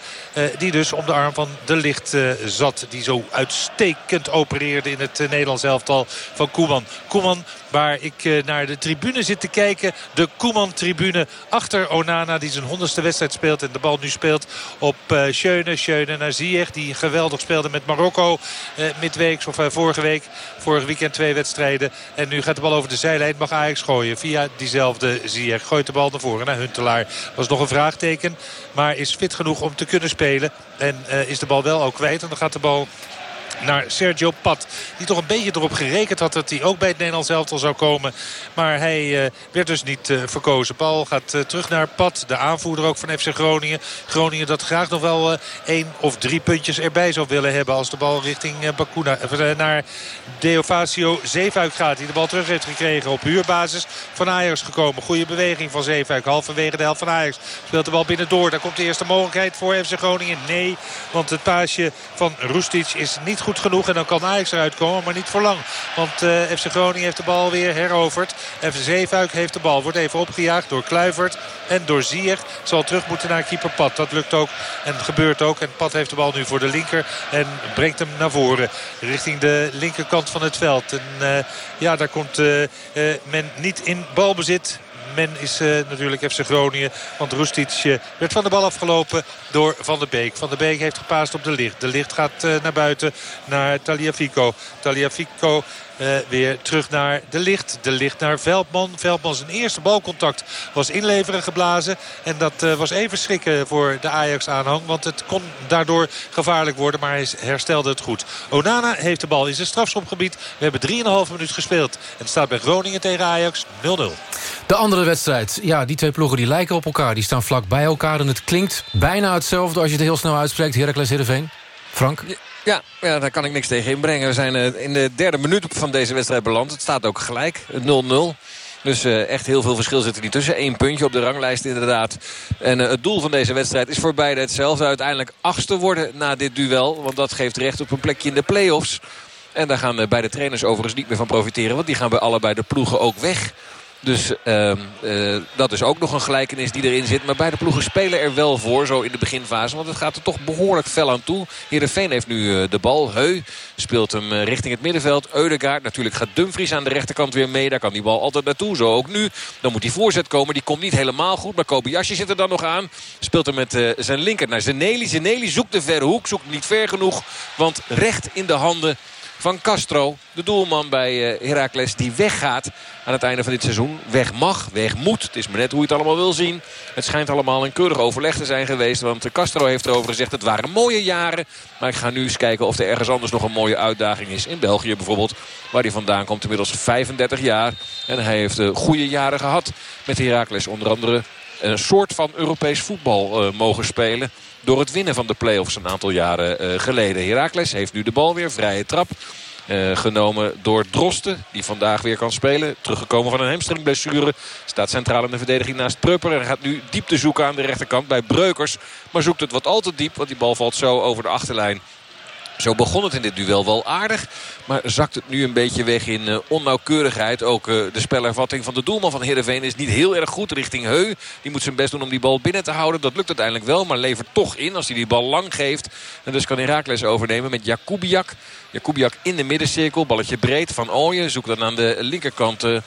die dus om de arm van De Licht zat. Die zo uitstekend opereerde in het Nederlands elftal van Koeman. Koeman waar ik naar de tribune zit te kijken. De Koeman-tribune achter Onana die zijn honderdste wedstrijd speelt. En de bal nu speelt op Schöne. Schöne naar Ziyech die geweldig speelde met Marokko. Uh, midweeks of uh, vorige week. Vorig weekend twee wedstrijden. En nu gaat de bal over de zijlijn. Mag Ajax gooien via diezelfde Ziyech. Gooit de bal naar voren naar Huntelaar. Was nog een vraagteken. Maar is fit genoeg om te kunnen spelen. En is de bal wel ook kwijt. En dan gaat de bal naar Sergio Pat. Die toch een beetje erop gerekend had dat hij ook bij het Nederlands elftal zou komen. Maar hij uh, werd dus niet uh, verkozen. Bal gaat uh, terug naar Pat. De aanvoerder ook van FC Groningen. Groningen dat graag nog wel één of drie puntjes erbij zou willen hebben. Als de bal richting Bakuna, naar Deovacio Zeefuik gaat. Die de bal terug heeft gekregen op huurbasis van Ajax gekomen. Goede beweging van Zeefuik. Halverwege de helft van Ajax. Speelt de bal binnendoor. Daar komt de eerste mogelijkheid voor FC Groningen. Nee, want het paasje van Roestic is niet goed genoeg. En dan kan Ajax eruit komen, maar niet voor lang. Want uh, FC Groningen heeft de bal weer heroverd. FC Zeefuik heeft de bal. Wordt even opgejaagd door Kluivert en door Zier. Zal terug moeten naar keeper Pat. Dat lukt ook en gebeurt ook. En Pat heeft de bal nu voor de linker. En brengt hem naar voren. Richting de linkerkant van het veld. En uh, ja, daar komt uh, men niet in balbezit men is uh, natuurlijk FC Groningen. Want Rustic werd van de bal afgelopen door Van der Beek. Van der Beek heeft gepaast op de licht. De licht gaat uh, naar buiten naar Taliafico. Taliafico uh, weer terug naar de licht. De licht naar Veldman. Veldman zijn eerste balcontact was inleveren geblazen. En dat uh, was even schrikken voor de Ajax-aanhang. Want het kon daardoor gevaarlijk worden. Maar hij herstelde het goed. Onana heeft de bal in zijn strafschopgebied. We hebben 3,5 minuut gespeeld. En het staat bij Groningen tegen Ajax 0-0. De andere wedstrijd. Ja, die twee ploegen die lijken op elkaar. Die staan vlak bij elkaar. En het klinkt bijna hetzelfde als je het heel snel uitspreekt. Heracles Heerenveen. Frank? Ja, ja, daar kan ik niks tegen inbrengen. We zijn uh, in de derde minuut van deze wedstrijd beland. Het staat ook gelijk, 0-0. Dus uh, echt heel veel verschil zit er niet tussen. Eén puntje op de ranglijst inderdaad. En het doel van deze wedstrijd is voor beide hetzelfde. Uiteindelijk achtste worden na dit duel. Want dat geeft recht op een plekje in de play-offs. En daar gaan beide trainers overigens niet meer van profiteren. Want die gaan bij allebei de ploegen ook weg. Dus uh, uh, dat is ook nog een gelijkenis die erin zit. Maar beide ploegen spelen er wel voor, zo in de beginfase. Want het gaat er toch behoorlijk fel aan toe. Heerenveen heeft nu uh, de bal. Heu speelt hem richting het middenveld. Eudegaard, natuurlijk gaat Dumfries aan de rechterkant weer mee. Daar kan die bal altijd naartoe, zo ook nu. Dan moet die voorzet komen, die komt niet helemaal goed. Maar Kobayashi zit er dan nog aan. Speelt hem met zijn linker naar Zeneli. Zeneli zoekt de verre hoek, zoekt hem niet ver genoeg. Want recht in de handen van Castro. De doelman bij Heracles die weggaat aan het einde van dit seizoen. Weg mag, weg moet. Het is maar net hoe je het allemaal wil zien. Het schijnt allemaal een keurig overleg te zijn geweest. Want Castro heeft erover gezegd het waren mooie jaren. Maar ik ga nu eens kijken of er ergens anders nog een mooie uitdaging is. In België bijvoorbeeld. Waar hij vandaan komt inmiddels 35 jaar. En hij heeft goede jaren gehad met Heracles. Onder andere een soort van Europees voetbal uh, mogen spelen door het winnen van de play-offs een aantal jaren uh, geleden. Heracles heeft nu de bal weer, vrije trap. Uh, genomen door Drosten, die vandaag weer kan spelen. Teruggekomen van een hamstringblessure. Staat centraal in de verdediging naast Prupper. En gaat nu diepte zoeken aan de rechterkant bij Breukers. Maar zoekt het wat al te diep, want die bal valt zo over de achterlijn Zo begon het in dit duel wel aardig. Maar zakt het nu een beetje weg in uh, onnauwkeurigheid. Ook uh, de spelervatting van de doelman van Heerenveen is niet heel erg goed richting Heu. Die moet zijn best doen om die bal binnen te houden. Dat lukt uiteindelijk wel, maar levert toch in als hij die bal lang geeft. En dus kan Herakles overnemen met Jakubiak. Jakubiak in de middencirkel. Balletje breed van Ooyen. Zoekt dan aan de linkerkant... Uh,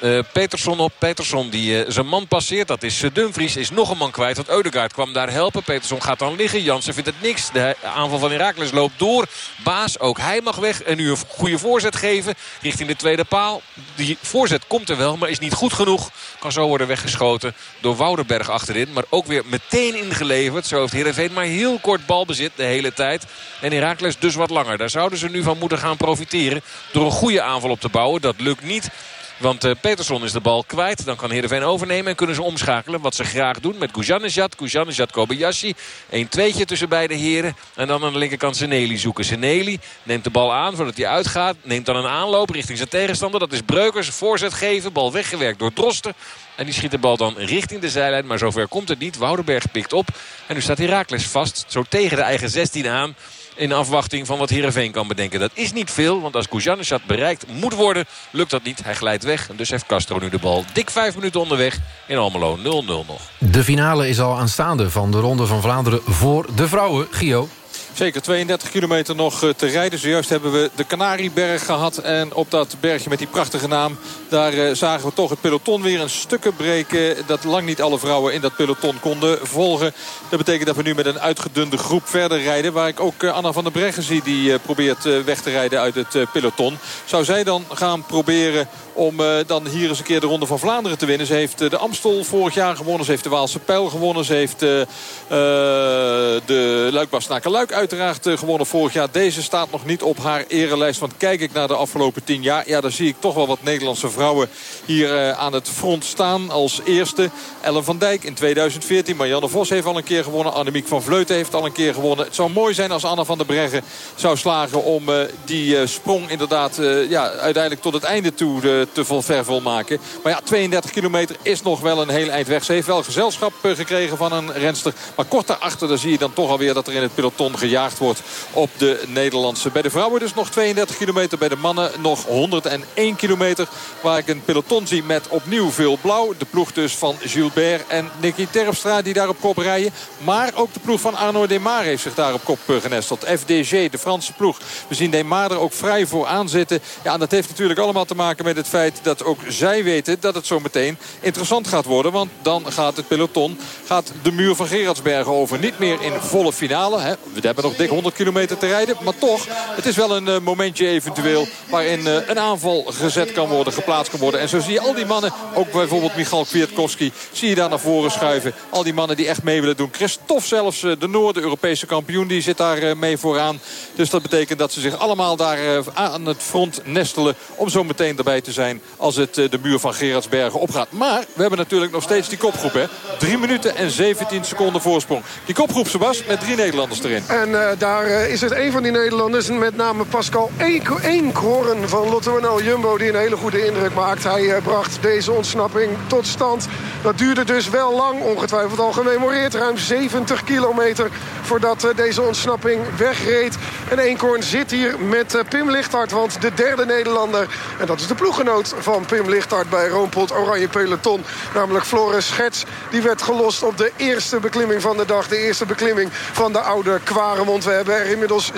uh, Peterson op. Peterson die uh, zijn man passeert. Dat is uh, Dumfries. Is nog een man kwijt. Want Eudegaard kwam daar helpen. Peterson gaat dan liggen. Jansen vindt het niks. De aanval van Herakles loopt door. Baas, ook hij mag weg. En nu een goede voorzet geven. Richting de tweede paal. Die voorzet komt er wel. Maar is niet goed genoeg. Kan zo worden weggeschoten door Woudenberg achterin. Maar ook weer meteen ingeleverd. Zo heeft Heerenveen maar heel kort balbezit de hele tijd. En Herakles dus wat langer. Daar zouden ze nu van moeten gaan profiteren. Door een goede aanval op te bouwen. Dat lukt niet. Want uh, Peterson is de bal kwijt. Dan kan Heerenveen overnemen en kunnen ze omschakelen. Wat ze graag doen met Gujanejad. Gujanejad Kobayashi. 1-2'tje tussen beide heren. En dan aan de linkerkant Seneli zoeken. Seneli neemt de bal aan voordat hij uitgaat. Neemt dan een aanloop richting zijn tegenstander. Dat is Breukers. Voorzet geven. Bal weggewerkt door Drosten. En die schiet de bal dan richting de zijlijn. Maar zover komt het niet. Woudenberg pikt op. En nu staat Herakles vast. Zo tegen de eigen 16 aan in afwachting van wat Heerenveen kan bedenken. Dat is niet veel, want als Kujanesjad bereikt moet worden, lukt dat niet. Hij glijdt weg en dus heeft Castro nu de bal. Dik vijf minuten onderweg in Almelo 0-0 nog. De finale is al aanstaande van de Ronde van Vlaanderen voor de vrouwen. Gio. Zeker 32 kilometer nog te rijden. Zojuist hebben we de Canarieberg gehad. En op dat bergje met die prachtige naam... daar zagen we toch het peloton weer een stukken breken... dat lang niet alle vrouwen in dat peloton konden volgen. Dat betekent dat we nu met een uitgedunde groep verder rijden... waar ik ook Anna van der Breggen zie... die probeert weg te rijden uit het peloton. Zou zij dan gaan proberen om uh, dan hier eens een keer de Ronde van Vlaanderen te winnen. Ze heeft uh, de Amstel vorig jaar gewonnen. Ze heeft de Waalse Pijl gewonnen. Ze heeft uh, de Luik-Bastenaken-Luik uiteraard gewonnen vorig jaar. Deze staat nog niet op haar erelijst. Want kijk ik naar de afgelopen tien jaar... ja, dan zie ik toch wel wat Nederlandse vrouwen hier aan het front staan. Als eerste Ellen van Dijk in 2014. Marianne Vos heeft al een keer gewonnen. Annemiek van Vleuten heeft al een keer gewonnen. Het zou mooi zijn als Anna van der Breggen zou slagen... om die sprong inderdaad ja, uiteindelijk tot het einde toe te ver volmaken. Maar ja, 32 kilometer is nog wel een heel eind weg. Ze heeft wel gezelschap gekregen van een renster. Maar kort daarachter dan zie je dan toch alweer dat er in het peloton gejaagd wordt op de Nederlandse. Bij de vrouwen dus nog 32 kilometer. Bij de mannen nog 101 kilometer. Waar ik een peloton zie met opnieuw veel blauw. De ploeg dus van Gilbert en Nicky Terpstra die daar op kop rijden. Maar ook de ploeg van Arno Demar heeft zich daar op kop genesteld. FDG, de Franse ploeg. We zien Demar er ook vrij voor aanzitten. Ja, en dat heeft natuurlijk allemaal te maken met het feit dat ook zij weten dat het zo meteen interessant gaat worden. Want dan gaat het peloton gaat de muur van Gerardsbergen over. Niet meer in volle finale. Hè. We hebben nog dik 100 kilometer te rijden. Maar toch, het is wel een uh, momentje eventueel... waarin uh, een aanval gezet kan worden, geplaatst kan worden. En zo zie je al die mannen, ook bijvoorbeeld Michal Kwiatkowski... zie je daar naar voren schuiven. Al die mannen die echt mee willen doen. Christophe zelfs, uh, de Noorden, Europese kampioen, die zit daar mee vooraan. Dus dat betekent dat ze zich allemaal daar aan het front nestelen... om zo meteen erbij te zijn als het eh, de muur van Gerardsbergen opgaat. Maar we hebben natuurlijk nog steeds die kopgroep. Hè? 3 minuten en 17 seconden voorsprong. Die kopgroep, Sebas, met drie Nederlanders erin. En uh, daar uh, is het een van die Nederlanders. Met name Pascal Eenkhoorn van Lotto NL Jumbo. Die een hele goede indruk maakt. Hij bracht deze ontsnapping tot stand. Dat duurde dus wel lang. Ongetwijfeld al gememoreerd. Ruim 70 kilometer voordat deze ontsnapping wegreed. En Eenkhoorn zit hier met Pim Lichthart. Want de derde Nederlander. En dat is de van Pim Lichthart bij Roompot Oranje Peloton. Namelijk Floris Schets. Die werd gelost op de eerste beklimming van de dag. De eerste beklimming van de oude Kwaremond. We hebben er inmiddels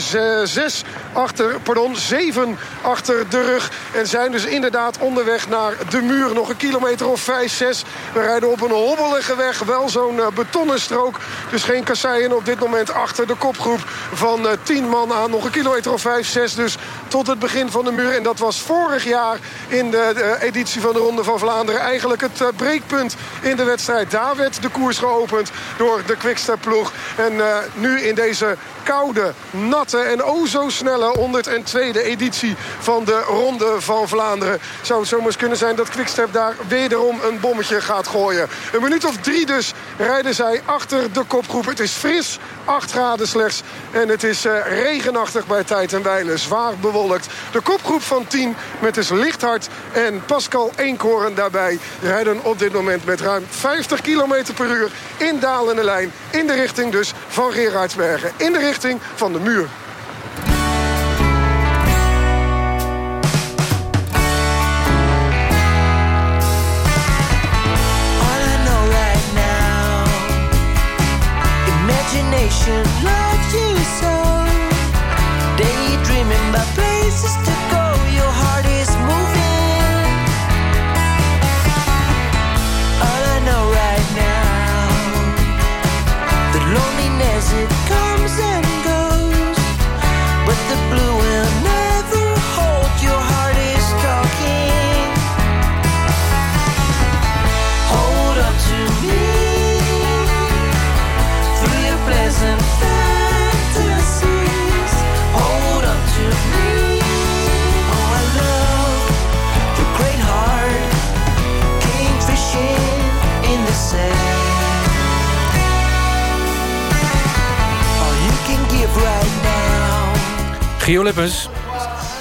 zes achter, pardon, zeven achter de rug. En zijn dus inderdaad onderweg naar de muur. Nog een kilometer of vijf, zes. We rijden op een hobbelige weg. Wel zo'n uh, betonnen strook. Dus geen kasseien op dit moment achter de kopgroep van uh, tien man aan. Nog een kilometer of vijf, zes dus tot het begin van de muur. En dat was vorig jaar in de, de editie van de Ronde van Vlaanderen. Eigenlijk het uh, breekpunt in de wedstrijd. Daar werd de koers geopend door de Quickstep-ploeg. En uh, nu in deze koude, natte en o zo snelle 102e editie van de Ronde van Vlaanderen. Zou het zomaar kunnen zijn dat Quickstep daar wederom een bommetje gaat gooien. Een minuut of drie dus rijden zij achter de kopgroep. Het is fris, 8 graden slechts. En het is uh, regenachtig bij tijd en wijle. Zwaar bewolkt. De kopgroep van 10 met dus Lichthart en Pascal Eenkoren daarbij... rijden op dit moment met ruim 50 km per uur in dalende lijn. In de richting dus van Gerardsbergen. In de richting van de muur. Gio Lippens.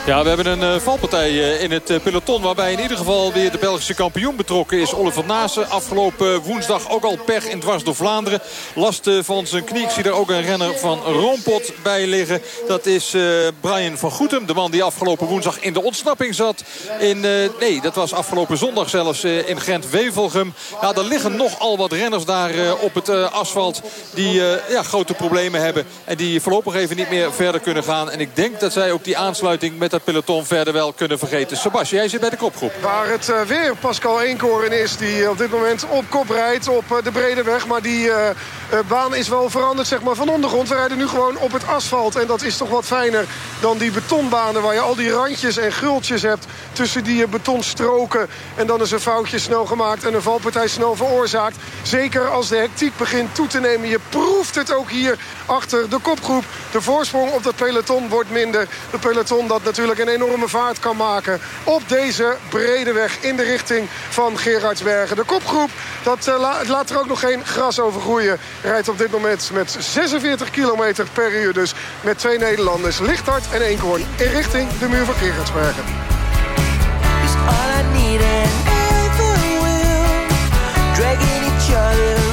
Ja, we hebben een eh, valpartij eh, in het eh, peloton... waarbij in ieder geval weer de Belgische kampioen betrokken is. Oliver Naassen. Afgelopen woensdag ook al pech in dwars door Vlaanderen. Last van zijn knie. Ik zie er ook een renner van Rompot bij liggen. Dat is Brian van Goetem. De man die afgelopen woensdag in de ontsnapping zat. In, nee, dat was afgelopen zondag zelfs in Gent-Wevelgem. Ja, er liggen nogal wat renners daar op het asfalt... die ja, grote problemen hebben. En die voorlopig even niet meer verder kunnen gaan. En ik denk dat zij ook die aansluiting met dat peloton verder wel kunnen vergeten. Sebastien, jij zit bij de kopgroep. Waar het eh, weer Pascal Eenkoren is die op dit moment op kop rijdt op eh, de brede weg. Maar die eh, baan is wel veranderd zeg maar, van ondergrond. We rijden nu gewoon op het asfalt. En dat is toch wat fijner dan die betonbanen... waar je al die randjes en gultjes hebt tussen die eh, betonstroken. En dan is een foutje snel gemaakt en een valpartij snel veroorzaakt. Zeker als de hectiek begint toe te nemen. Je proeft het ook hier achter de kopgroep. De voorsprong op dat peloton wordt minder. De peloton dat natuurlijk een enorme vaart kan maken... op deze brede weg in de richting van Gerardsbergen. De kopgroep, dat eh, la- laat er ook nog geen gras over groeien. Rijdt op dit moment met 46 kilometer per uur dus. Met twee Nederlanders, Lichthart en Eenkhoorn... in richting de muur van other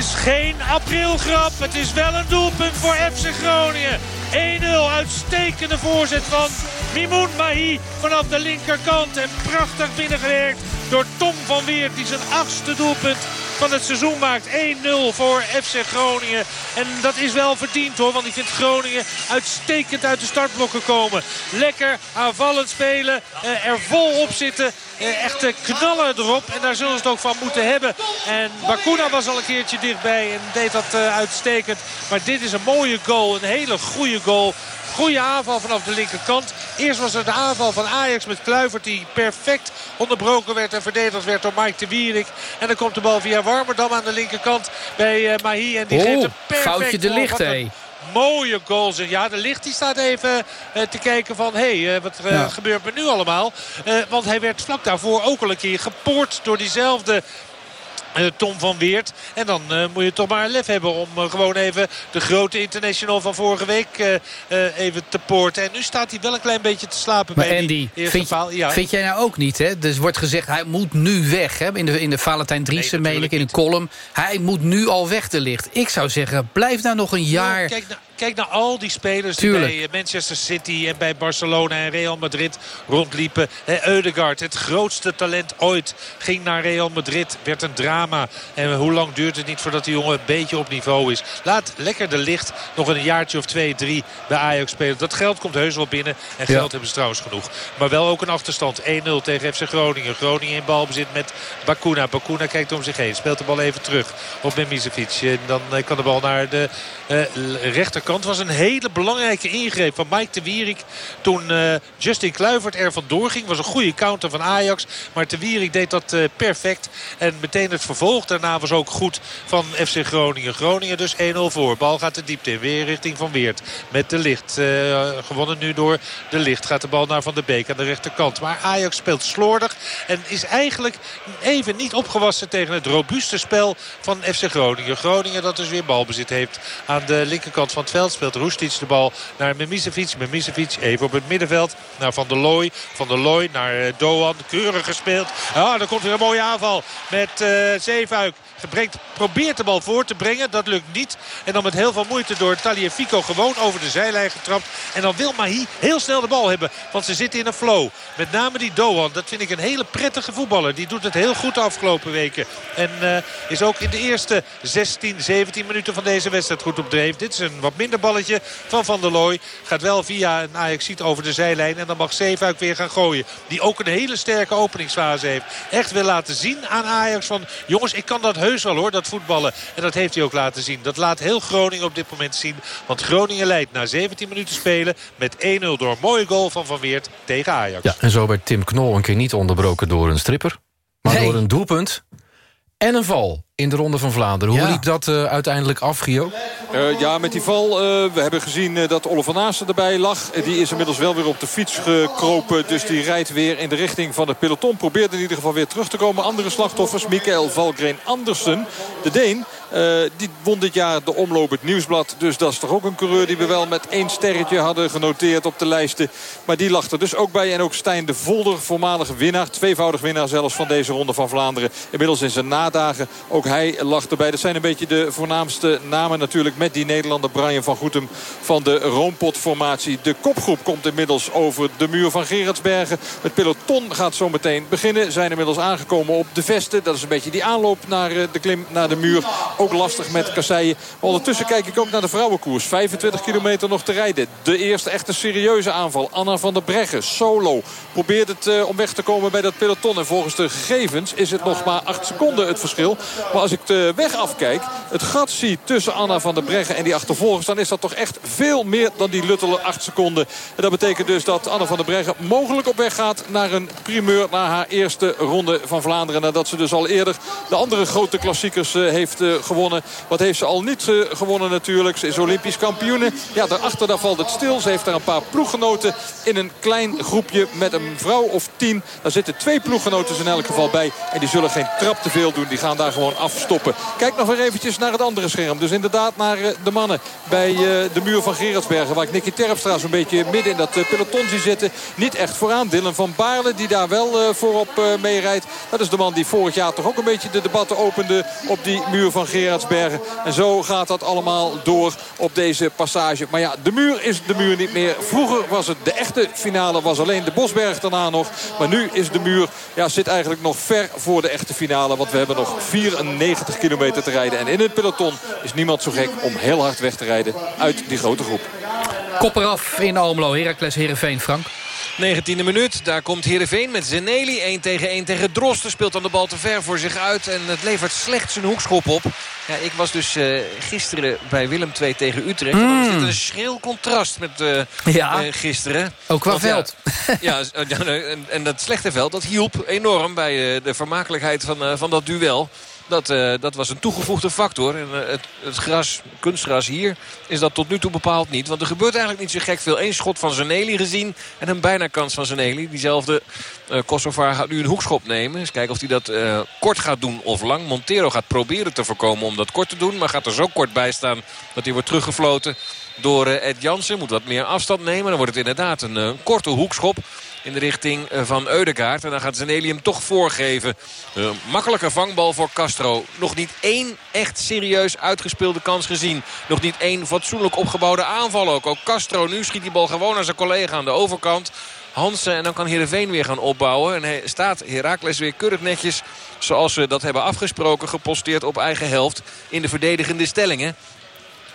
is geen aprilgrap. Het is wel een doelpunt voor FC Groningen. 1-0. Uitstekende voorzet van Mimoun Mahi vanaf de linkerkant. En prachtig binnengewerkt door Tom van Weert. Die zijn achtste doelpunt van het seizoen maakt. 1-0 voor FC Groningen. En dat is wel verdiend hoor. Want ik vind Groningen uitstekend uit de startblokken komen. Lekker aanvallend spelen. eh, er vol op zitten. eh, echt eh, knallen erop. En daar zullen ze het ook van moeten hebben. En Bakuna was al een keertje dichtbij. En deed dat eh, uitstekend. Maar dit is een mooie goal. Een hele goede goal. Goede aanval vanaf de linkerkant. Eerst was er de aanval van Ajax met Kluivert die perfect onderbroken werd en verdedigd werd door Mike de Wierik. En dan komt de bal via Warmerdam aan de linkerkant bij eh, Mahi. En die Oh, geeft een perfect foutje de licht, hé. Mooie goal zeg. Ja, de licht die staat even eh, te kijken van... hé, hey, eh, wat Ja. gebeurt er nu allemaal? Want hij werd vlak daarvoor ook al een keer gepoord door diezelfde... eh, Tom van Weert. En dan eh, moet je toch maar lef hebben om eh, gewoon even de grote international van vorige week even te poorten. En nu staat hij wel een klein beetje te slapen Maar bij Andy, die eerste vind. Ja. vind jij nou ook niet? Hè? Dus wordt gezegd, hij moet nu weg. Hè? In de, in de Valentijn Driessen, Nee, meen ik, in een column. Hij moet nu al weg de licht. Ik zou zeggen, blijf nou nog een jaar... kijk nou- kijk naar al die spelers Tuurlijk. die bij eh, Manchester City en bij Barcelona en Real Madrid rondliepen. He, Eudegaard, het grootste talent ooit, ging naar Real Madrid. Werd een drama. En hoe lang duurt het niet voordat die jongen een beetje op niveau is. Laat lekker de licht nog een jaartje of twee, drie bij Ajax spelen. Dat geld komt heus wel binnen. En Ja. geld hebben ze trouwens genoeg. Maar wel ook een achterstand. 1-0 tegen FC Groningen. Groningen in balbezit met Bakuna. Bakuna kijkt om zich heen. Speelt de bal even terug op Memisevic. En dan eh, kan de bal naar de eh, rechterkant. Was een hele belangrijke ingreep van Mike de Wierik. Toen eh, Justin Kluivert er vandoor ging. Was een goede counter van Ajax. Maar de Wierik deed dat eh, perfect. En meteen het vervolg daarna was ook goed van FC Groningen. Groningen dus 1-0 voor. Bal gaat de diepte in. Weer richting Van Weert. Met de licht. Eh, gewonnen nu door de licht. Gaat de bal naar Van der Beek aan de rechterkant. Maar Ajax speelt slordig. En is eigenlijk even niet opgewassen tegen het robuuste spel van FC Groningen. Groningen dat dus weer balbezit heeft. Aan de linkerkant van het veld speelt Roestic de bal naar Memisevic. Memisevic even op het middenveld naar Van der Looy. Van der Looy naar eh, Doan. Keurig gespeeld. Ah, dan komt weer een mooie aanval met eh Zeefuik. Gebrengt, probeert de bal voor te brengen. Dat lukt niet. En dan met heel veel moeite door Taliafico gewoon over de zijlijn getrapt. En dan wil Mahi heel snel de bal hebben. Want ze zitten in een flow. Met name die Doan. Dat vind ik een hele prettige voetballer. Die doet het heel goed de afgelopen weken. En eh, is ook in de eerste 16, 17 minuten van deze wedstrijd goed op dreef. Dit is een wat minder balletje van Van der Looy. Gaat wel via een Ajaxiet over de zijlijn. En dan mag Zeefuik weer gaan gooien. Die ook een hele sterke openingsfase heeft. Echt wil laten zien aan Ajax van... jongens, ik kan dat heus wel hoor, dat voetballen. En dat heeft hij ook laten zien. Dat laat heel Groningen op dit moment zien. Want Groningen leidt na 17 minuten spelen met 1-0 door een mooie goal van Van Weert tegen Ajax. Ja, en zo werd Tim Knol een keer niet onderbroken door een stripper... maar Nee. door een doelpunt en een val in de Ronde van Vlaanderen. Hoe Ja. liep dat eh, uiteindelijk af, Gio? Eh, ja, met die val. eh, we hebben gezien eh, dat Olle van Aassen erbij lag. Die is inmiddels wel weer op de fiets gekropen. Dus die rijdt weer in de richting van het peloton. Probeert in ieder geval weer terug te komen. Andere slachtoffers. Michael Valgren Andersen. De Deen. eh, die won dit jaar de omloop het Nieuwsblad. Dus dat is toch ook een coureur die we wel met één sterretje hadden genoteerd op de lijsten. Maar die lag er dus ook bij. En ook Stijn de Volder, voormalige winnaar. Tweevoudig winnaar zelfs van deze ronde van Vlaanderen. Inmiddels in zijn nadagen. Ook hij lag erbij. Dat zijn een beetje de voornaamste namen natuurlijk. Met die Nederlander Brian van Goetem van de Roompot-formatie. De kopgroep komt inmiddels over de muur van Gerardsbergen. Het peloton gaat zo meteen beginnen. Zijn inmiddels aangekomen op de vesten. Dat is een beetje die aanloop naar eh, de klim naar de muur. Ook lastig met kasseien. Ondertussen kijk ik ook naar de vrouwenkoers. 25 kilometer nog te rijden. De eerste echte serieuze aanval. Anna van der Breggen, solo. Probeert het eh, om weg te komen bij dat peloton. En volgens de gegevens is het nog maar 8 seconden het verschil. Maar als ik de weg afkijk, het gat zie tussen Anna van der Breggen en die achtervolgers... dan is dat toch echt veel meer dan die luttele 8 seconden. En dat betekent dus dat Anna van der Breggen mogelijk op weg gaat... naar een primeur, naar haar eerste ronde van Vlaanderen. Nadat ze dus al eerder de andere grote klassiekers eh, heeft eh, gewonnen. Wat heeft ze al niet eh, gewonnen natuurlijk. Ze is Olympisch kampioene. Ja, daarachter daar valt het stil. Ze heeft daar een paar ploeggenoten in een klein groepje met een vrouw of tien. Daar zitten twee ploeggenoten in elk geval bij. En die zullen geen trap te veel doen. Die gaan daar gewoon afstoppen. Kijk nog weer eventjes naar het andere scherm. Dus inderdaad naar eh, de mannen bij eh, de muur van Gerardsbergen. Waar ik Nicky Terpstra zo'n beetje midden in dat eh, peloton zie zitten. Niet echt vooraan. Dylan van Baarle die daar wel voorop eh, mee rijdt. Dat is de man die vorig jaar toch ook een beetje de debatten opende op die muur van Gerardsbergen. En zo gaat dat allemaal door op deze passage. Maar ja, de muur is de muur niet meer. Vroeger was het de echte finale, was alleen de Bosberg daarna nog. Maar nu is de muur, ja, zit eigenlijk nog ver voor de echte finale. Want we hebben nog 94 kilometer te rijden. En in het peloton is niemand zo gek om heel hard weg te rijden uit die grote groep. Kop eraf in Almelo. Heracles Heerenveen, Frank. 19e minuut, daar komt Heerenveen met Zeneli. 1 tegen 1 tegen Drosten. Speelt dan de bal te ver voor zich uit. En het levert slechts een hoekschop op. Ja, ik was dus eh, gisteren bij Willem 2 tegen Utrecht. En dan is dit een schril contrast met eh, Ja. eh, gisteren. Ook qua Want veld. Ja, en, en dat slechte veld, dat hielp enorm bij eh, de vermakelijkheid van, van dat duel. Dat, eh, dat was een toegevoegde factor. En eh, het, het gras, kunstgras hier, is dat tot nu toe bepaald niet. Want er gebeurt eigenlijk niet zo gek veel. Eén schot van Zaneli gezien en een bijna kans van Zaneli. Diezelfde Kosovar gaat nu een hoekschop nemen. Eens kijken of hij dat kort gaat doen of lang. Montero gaat proberen te voorkomen om dat kort te doen. Maar gaat er zo kort bij staan dat hij wordt teruggefloten door Ed Jansen. Moet wat meer afstand nemen. Dan wordt het inderdaad een korte hoekschop. In de richting eh, van Eudegaard. En dan gaat Zeneli hem toch voorgeven. Uh, makkelijke vangbal voor Castro. Nog niet één echt serieus uitgespeelde kans gezien. Nog niet één fatsoenlijk opgebouwde aanval ook. Ook Castro nu schiet die bal gewoon naar zijn collega aan de overkant. Hansen en dan kan Heerenveen weer gaan opbouwen. En hij staat Heracles weer keurig netjes zoals ze dat hebben afgesproken geposteerd op eigen helft in de verdedigende stellingen.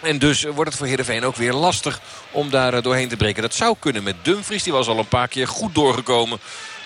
En dus wordt het voor Heerenveen ook weer lastig om daar eh, doorheen te breken. Dat zou kunnen met Dumfries. Die was al een paar keer goed doorgekomen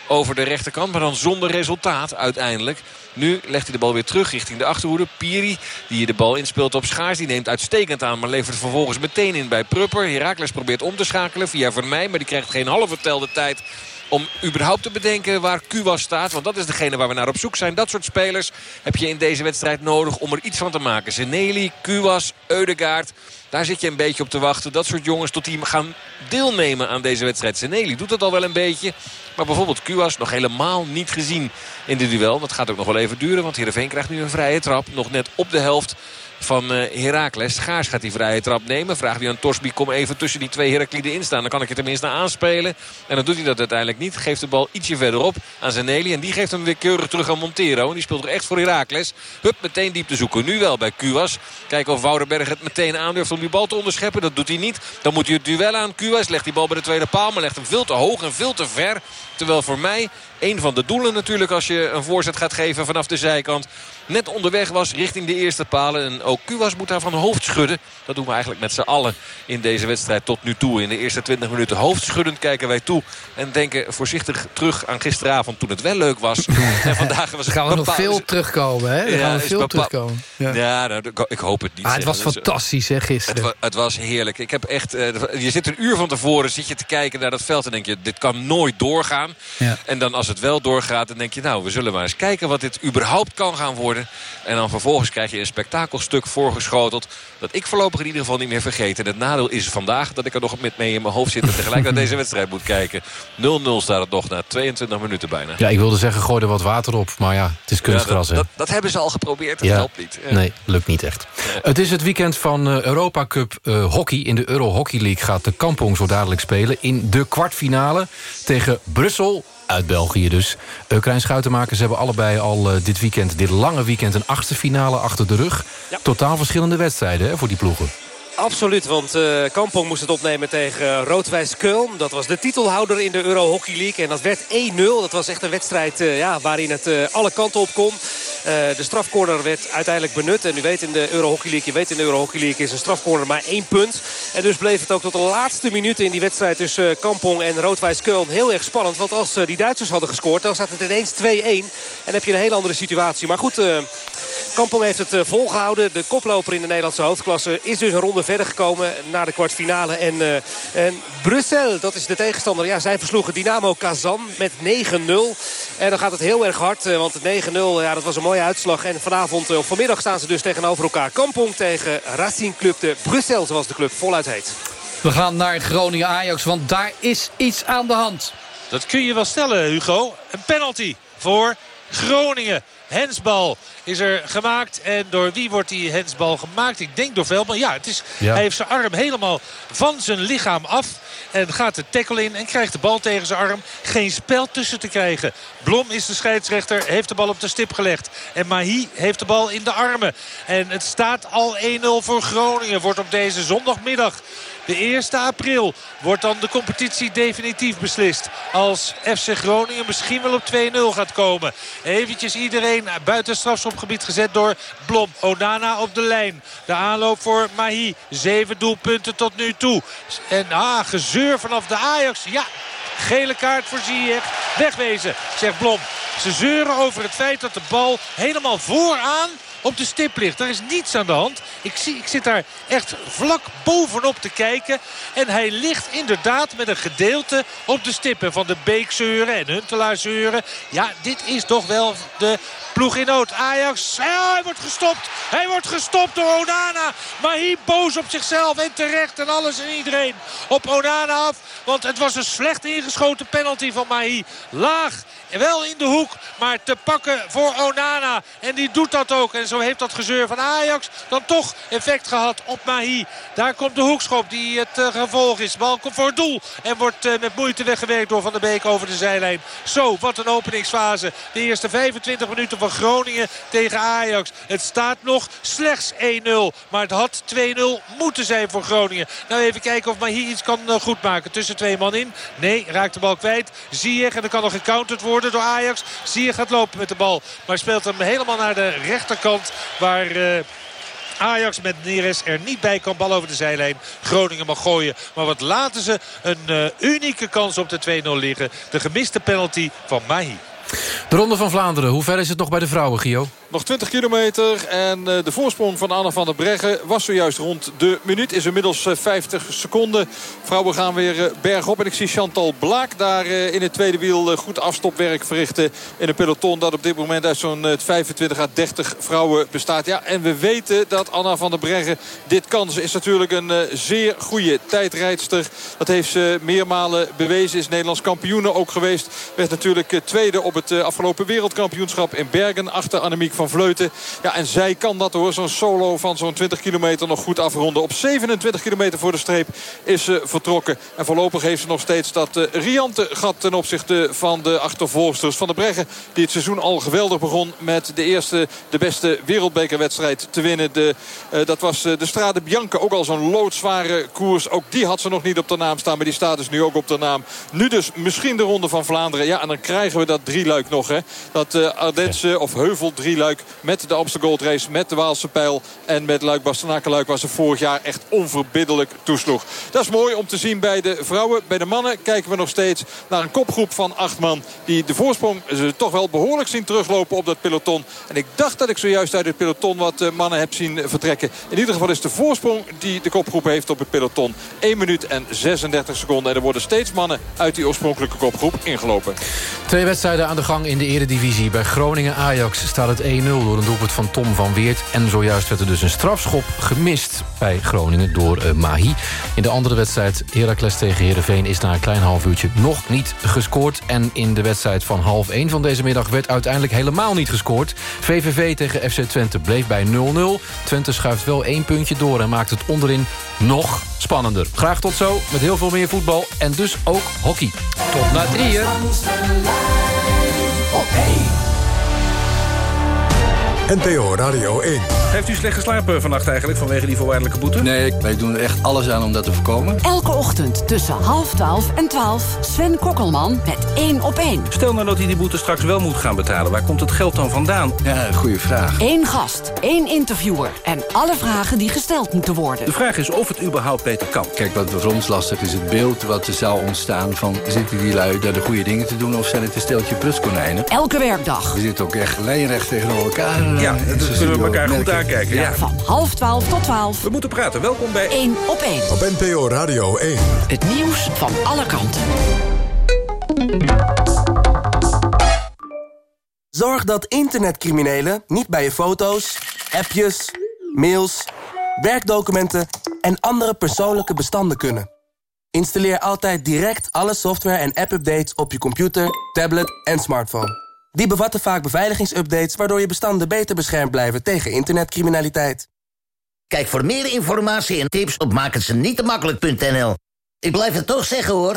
over de rechterkant. Maar dan zonder resultaat uiteindelijk. Nu legt hij de bal weer terug richting de achterhoede. Piri, die de bal inspeelt op Schaars. Die neemt uitstekend aan, maar levert vervolgens meteen in bij Prupper. Herakles probeert om te schakelen via Vermeij. Maar die krijgt geen halve telde tijd om überhaupt te bedenken waar Kuwas staat. Want dat is degene waar we naar op zoek zijn. Dat soort spelers heb je in deze wedstrijd nodig om er iets van te maken. Zeneli, Kuwas, Eudegaard. Daar zit je een beetje op te wachten. Dat soort jongens tot die gaan deelnemen aan deze wedstrijd. Zeneli doet het al wel een beetje. Maar bijvoorbeeld Kuwas nog helemaal niet gezien in dit duel. Dat gaat ook nog wel even duren. Want Heerenveen krijgt nu een vrije trap. Nog net op de helft van uh, Heracles. Schaars gaat die vrije trap nemen. Vraagt hij aan Torsby, kom even tussen die twee Herakliden instaan. Dan kan ik je tenminste aanspelen. En dan doet hij dat uiteindelijk niet. Geeft de bal ietsje verderop aan Zaneli. En die geeft hem weer keurig terug aan Montero. En die speelt er echt voor Heracles. Hup, meteen diep te zoeken. Nu wel bij Kuwas. Kijken of Woudenberg het meteen aandurft om die bal te onderscheppen. Dat doet hij niet. Dan moet hij het duel aan. Kuwas legt die bal bij de tweede paal. Maar legt hem veel te hoog en veel te ver. Terwijl voor mij een van de doelen natuurlijk als je een voorzet gaat geven vanaf de zijkant. Net onderweg was richting de eerste palen. En ook Kuwas moet daar van hoofd schudden. Dat doen we eigenlijk met z'n allen in deze wedstrijd tot nu toe. In de eerste 20 minuten hoofdschuddend kijken wij toe. En denken voorzichtig terug aan gisteravond toen het wel leuk was. en vandaag was het gaan we nog veel terugkomen. Hè? Er gaan we veel terugkomen. Ja, ja nou, ik hoop het niet. Ah, het was Dus, fantastisch hè, gisteren. Het, het, was heerlijk. Ik heb echt, uh, je zit een uur van tevoren zit je te kijken naar dat veld. En denk je, dit kan nooit doorgaan. Ja. En dan als het wel doorgaat, dan denk je... nou, we zullen maar eens kijken wat dit überhaupt kan gaan worden. En dan vervolgens krijg je een spektakelstuk voorgeschoteld... dat ik voorlopig in ieder geval niet meer vergeet. En het nadeel is vandaag dat ik er nog met mee in mijn hoofd zit... en tegelijk naar deze wedstrijd moet kijken. 0-0 staat het nog na 22 minuten bijna. Ja, ik wilde zeggen, gooi er wat water op. Maar ja, het is kunstgras, ja, dat, dat, dat, hebben ze al geprobeerd, dat ja. helpt niet. Ja. Nee, lukt niet echt. Het is het weekend van uh, Europa Cup uh, hockey. In de Euro Hockey League gaat de Kampong zo dadelijk spelen... in de kwartfinale tegen Brussel uit België dus. Ukraijn Schuitenmakers hebben allebei al uh, dit weekend... dit lange weekend een achtste finale achter de rug. Ja. Totaal verschillende wedstrijden hè, voor die ploegen. Absoluut, want uh, Kampong moest het opnemen tegen uh, Roodwijs Köln. Dat was de titelhouder in de Euro Hockey League. En dat werd 1-0. Dat was echt een wedstrijd uh, ja, waarin het alle kanten op kon. de strafcorner werd uiteindelijk benut. En u weet in de Euro Hockey League, je weet in de Euro Hockey League is een strafcorner maar één punt. En dus bleef het ook tot de laatste minuten in die wedstrijd tussen Kampong en Roodwijs Köln heel erg spannend. Want als die Duitsers hadden gescoord, dan staat het ineens 2-1. En heb je een hele andere situatie. Maar goed, Kampong heeft het volgehouden. De koploper in de Nederlandse hoofdklasse is dus een ronde verder gekomen naar de kwartfinale. En, uh, en Brussel, dat is de tegenstander. Ja, zij versloegen Dynamo Kazan met 9-0. En dan gaat het heel erg hard, uh, want 9-0, ja, dat was een mooie uitslag. En vanavond, of vanmiddag staan ze dus tegenover elkaar. Kampong tegen Racing Club de Brussel, zoals de club voluit heet. We gaan naar Groningen-Ajax, want daar is iets aan de hand. Dat kun je wel stellen, Hugo. Een penalty voor Groningen. Hensbal is er gemaakt. En door wie wordt die hensbal gemaakt? Ik denk door Veldman. Ja, het is, ja. hij heeft zijn arm helemaal van zijn lichaam af. En gaat de tackle in en krijgt de bal tegen zijn arm. Geen spel tussen te krijgen. Blom is de scheidsrechter. Heeft de bal op de stip gelegd. En Mahi heeft de bal in de armen. En het staat al 1-0 voor Groningen. Wordt op deze zondagmiddag de 1 april wordt dan de competitie definitief beslist. Als FC Groningen misschien wel op 2-0 gaat komen. Eventjes iedereen buiten strafschopgebied gezet door Blom. Onana op de lijn. De aanloop voor Mahi. Zeven doelpunten tot nu toe. En ah, gezeur vanaf de Ajax. Ja, gele kaart voor Ziyech. Wegwezen, zegt Blom. Ze zeuren over het feit dat de bal helemaal vooraan op de stip ligt. Daar is niets aan de hand. Ik, zie, ik zit daar echt vlak bovenop te kijken. En hij ligt inderdaad met een gedeelte op de stip. En van de Beek zeuren en Huntelaar zeuren. Ja, dit is toch wel de ploeg in nood. Ajax, ja, hij wordt gestopt. Hij wordt gestopt door Onana. Maar boos op zichzelf en terecht en alles en iedereen op Onana af. Want het was een slecht ingeschoten penalty van Mahi. Laag, wel in de hoek, maar te pakken voor Onana. En die doet dat ook en zo heeft dat gezeur van Ajax dan toch effect gehad op Mahi. Daar komt de hoekschop die het uh, gevolg is. Bal komt voor het doel en wordt uh, met moeite weggewerkt door Van der Beek over de zijlijn. Zo, wat een openingsfase. De eerste 25 minuten van Groningen tegen Ajax. Het staat nog slechts 1-0. Maar het had 2-0 moeten zijn voor Groningen. Nou even kijken of Mahi iets kan uh, goedmaken. Tussen twee man in. Nee, raakt de bal kwijt. Ziyech en dan kan nog gecounterd worden door Ajax. Ziyech gaat lopen met de bal. Maar speelt hem helemaal naar de rechterkant. Waar... Uh, Ajax met Neres er niet bij kan. Bal over de zijlijn. Groningen mag gooien. Maar wat laten ze een uh, unieke kans op de 2-0 liggen. De gemiste penalty van Mahi. De Ronde van Vlaanderen. Hoe ver is het nog bij de vrouwen, Gio? Nog 20 kilometer en de voorsprong van Anna van der Breggen was zojuist rond de minuut. Is inmiddels 50 seconden. Vrouwen gaan weer bergop. En ik zie Chantal Blaak daar in het tweede wiel goed afstopwerk verrichten. In een peloton dat op dit moment uit zo'n 25 à 30 vrouwen bestaat. Ja, en we weten dat Anna van der Breggen dit kan. Ze is natuurlijk een zeer goede tijdrijdster. Dat heeft ze meermalen bewezen. Is Nederlands kampioene ook geweest. Werd natuurlijk tweede op het afgelopen wereldkampioenschap in Bergen. Achter Annemiek van Vleuten. Ja, en zij kan dat hoor. Zo'n solo van zo'n 20 kilometer nog goed afronden. Op 27 kilometer voor de streep is ze vertrokken. En voorlopig heeft ze nog steeds dat uh, riante gat ten opzichte van de achtervolgsters. Van de Breggen die het seizoen al geweldig begon met de eerste, de beste wereldbekerwedstrijd te winnen. De, uh, dat was de Strade Bianca. Ook al zo'n loodzware koers. Ook die had ze nog niet op de naam staan. Maar die staat dus nu ook op de naam. Nu dus misschien de Ronde van Vlaanderen. Ja, en dan krijgen we dat drieluik nog. Hè. Dat uh, Ardense of Heuvel drieluik met de Amsterdam Gold Race, met de Waalse Pijl en met Luik Bastenakenluik waar ze vorig jaar echt onverbiddelijk toesloeg. Dat is mooi om te zien bij de vrouwen. Bij de mannen kijken we nog steeds naar een kopgroep van acht man die de voorsprong ze toch wel behoorlijk zien teruglopen op dat peloton. En ik dacht dat ik zojuist uit het peloton wat mannen heb zien vertrekken. In ieder geval is de voorsprong die de kopgroep heeft op het peloton 1 minuut en 36 seconden. En er worden steeds mannen uit die oorspronkelijke kopgroep ingelopen. Twee wedstrijden aan de gang in de eredivisie. Bij Groningen-Ajax staat het 1 door een doelpunt van Tom van Weert. En zojuist werd er dus een strafschop gemist bij Groningen door uh, Mahi. In de andere wedstrijd, Heracles tegen Heerenveen... is na een klein half uurtje nog niet gescoord. En in de wedstrijd van half 1 van deze middag... werd uiteindelijk helemaal niet gescoord. VVV tegen FC Twente bleef bij 0-0. Twente schuift wel één puntje door en maakt het onderin nog spannender. Graag tot zo, met heel veel meer voetbal en dus ook hockey. Tot na drieën. Oh, hey! NPO Radio 1. Heeft u slecht geslapen vannacht eigenlijk vanwege die voorwaardelijke boete? Nee, wij doen er echt alles aan om dat te voorkomen. Elke ochtend tussen half twaalf en twaalf Sven Kokkelman met één op één. Stel nou dat hij die boete straks wel moet gaan betalen. Waar komt het geld dan vandaan? Ja, goede vraag. Eén gast, één interviewer en alle vragen die gesteld moeten worden. De vraag is of het überhaupt beter kan. Kijk, wat voor ons lastig is het beeld wat er zou ontstaan van... zitten die lui daar de goede dingen te doen of zijn het een steltje pruskonijnen? Elke werkdag. We zitten ook echt lijnrecht tegenover elkaar. Ja, dat kunnen we elkaar goed aankijken. Ja. Van half twaalf tot twaalf. We moeten praten. Welkom bij 1 op 1. Op NPO Radio 1. Het nieuws van alle kanten. Zorg dat internetcriminelen niet bij je foto's, appjes, mails, werkdocumenten en andere persoonlijke bestanden kunnen. Installeer altijd direct alle software en app-updates op je computer, tablet en smartphone. Die bevatten vaak beveiligingsupdates waardoor je bestanden beter beschermd blijven tegen internetcriminaliteit. Kijk voor meer informatie en tips op makkelijk.nl. Ik blijf het toch zeggen hoor.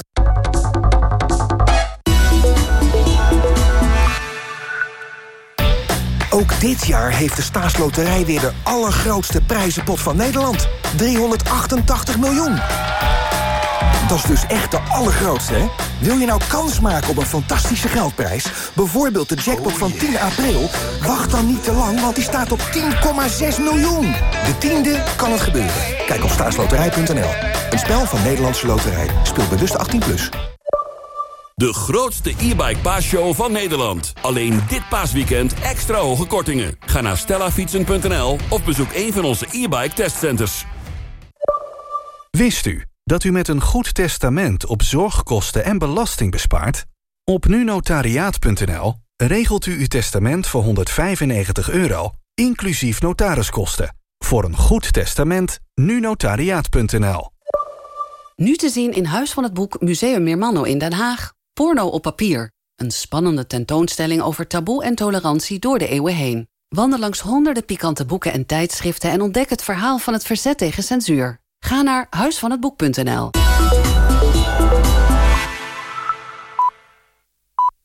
Ook dit jaar heeft de staatsloterij weer de allergrootste prijzenpot van Nederland. 388 miljoen. Dat is dus echt de allergrootste, hè? Wil je nou kans maken op een fantastische geldprijs? Bijvoorbeeld de jackpot van 10 april? Wacht dan niet te lang, want die staat op 10,6 miljoen. De tiende kan het gebeuren. Kijk op staatsloterij.nl. Een spel van Nederlandse Loterij. Speel bewust 18+. Plus. De grootste e-bike paasshow van Nederland. Alleen dit paasweekend extra hoge kortingen. Ga naar stellafietsen.nl of bezoek een van onze e-bike testcenters. Wist u dat u met een goed testament op zorgkosten en belasting bespaart? Op nunotariaat.nl regelt u uw testament voor 195 euro, inclusief notariskosten. Voor een goed testament, nunotariaat.nl. Nu te zien in Huis van het Boek Museum Meermanno in Den Haag. Porno op papier. Een spannende tentoonstelling over taboe en tolerantie door de eeuwen heen. Wandel langs honderden pikante boeken en tijdschriften... en ontdek het verhaal van het verzet tegen censuur. Ga naar huisvanhetboek.nl.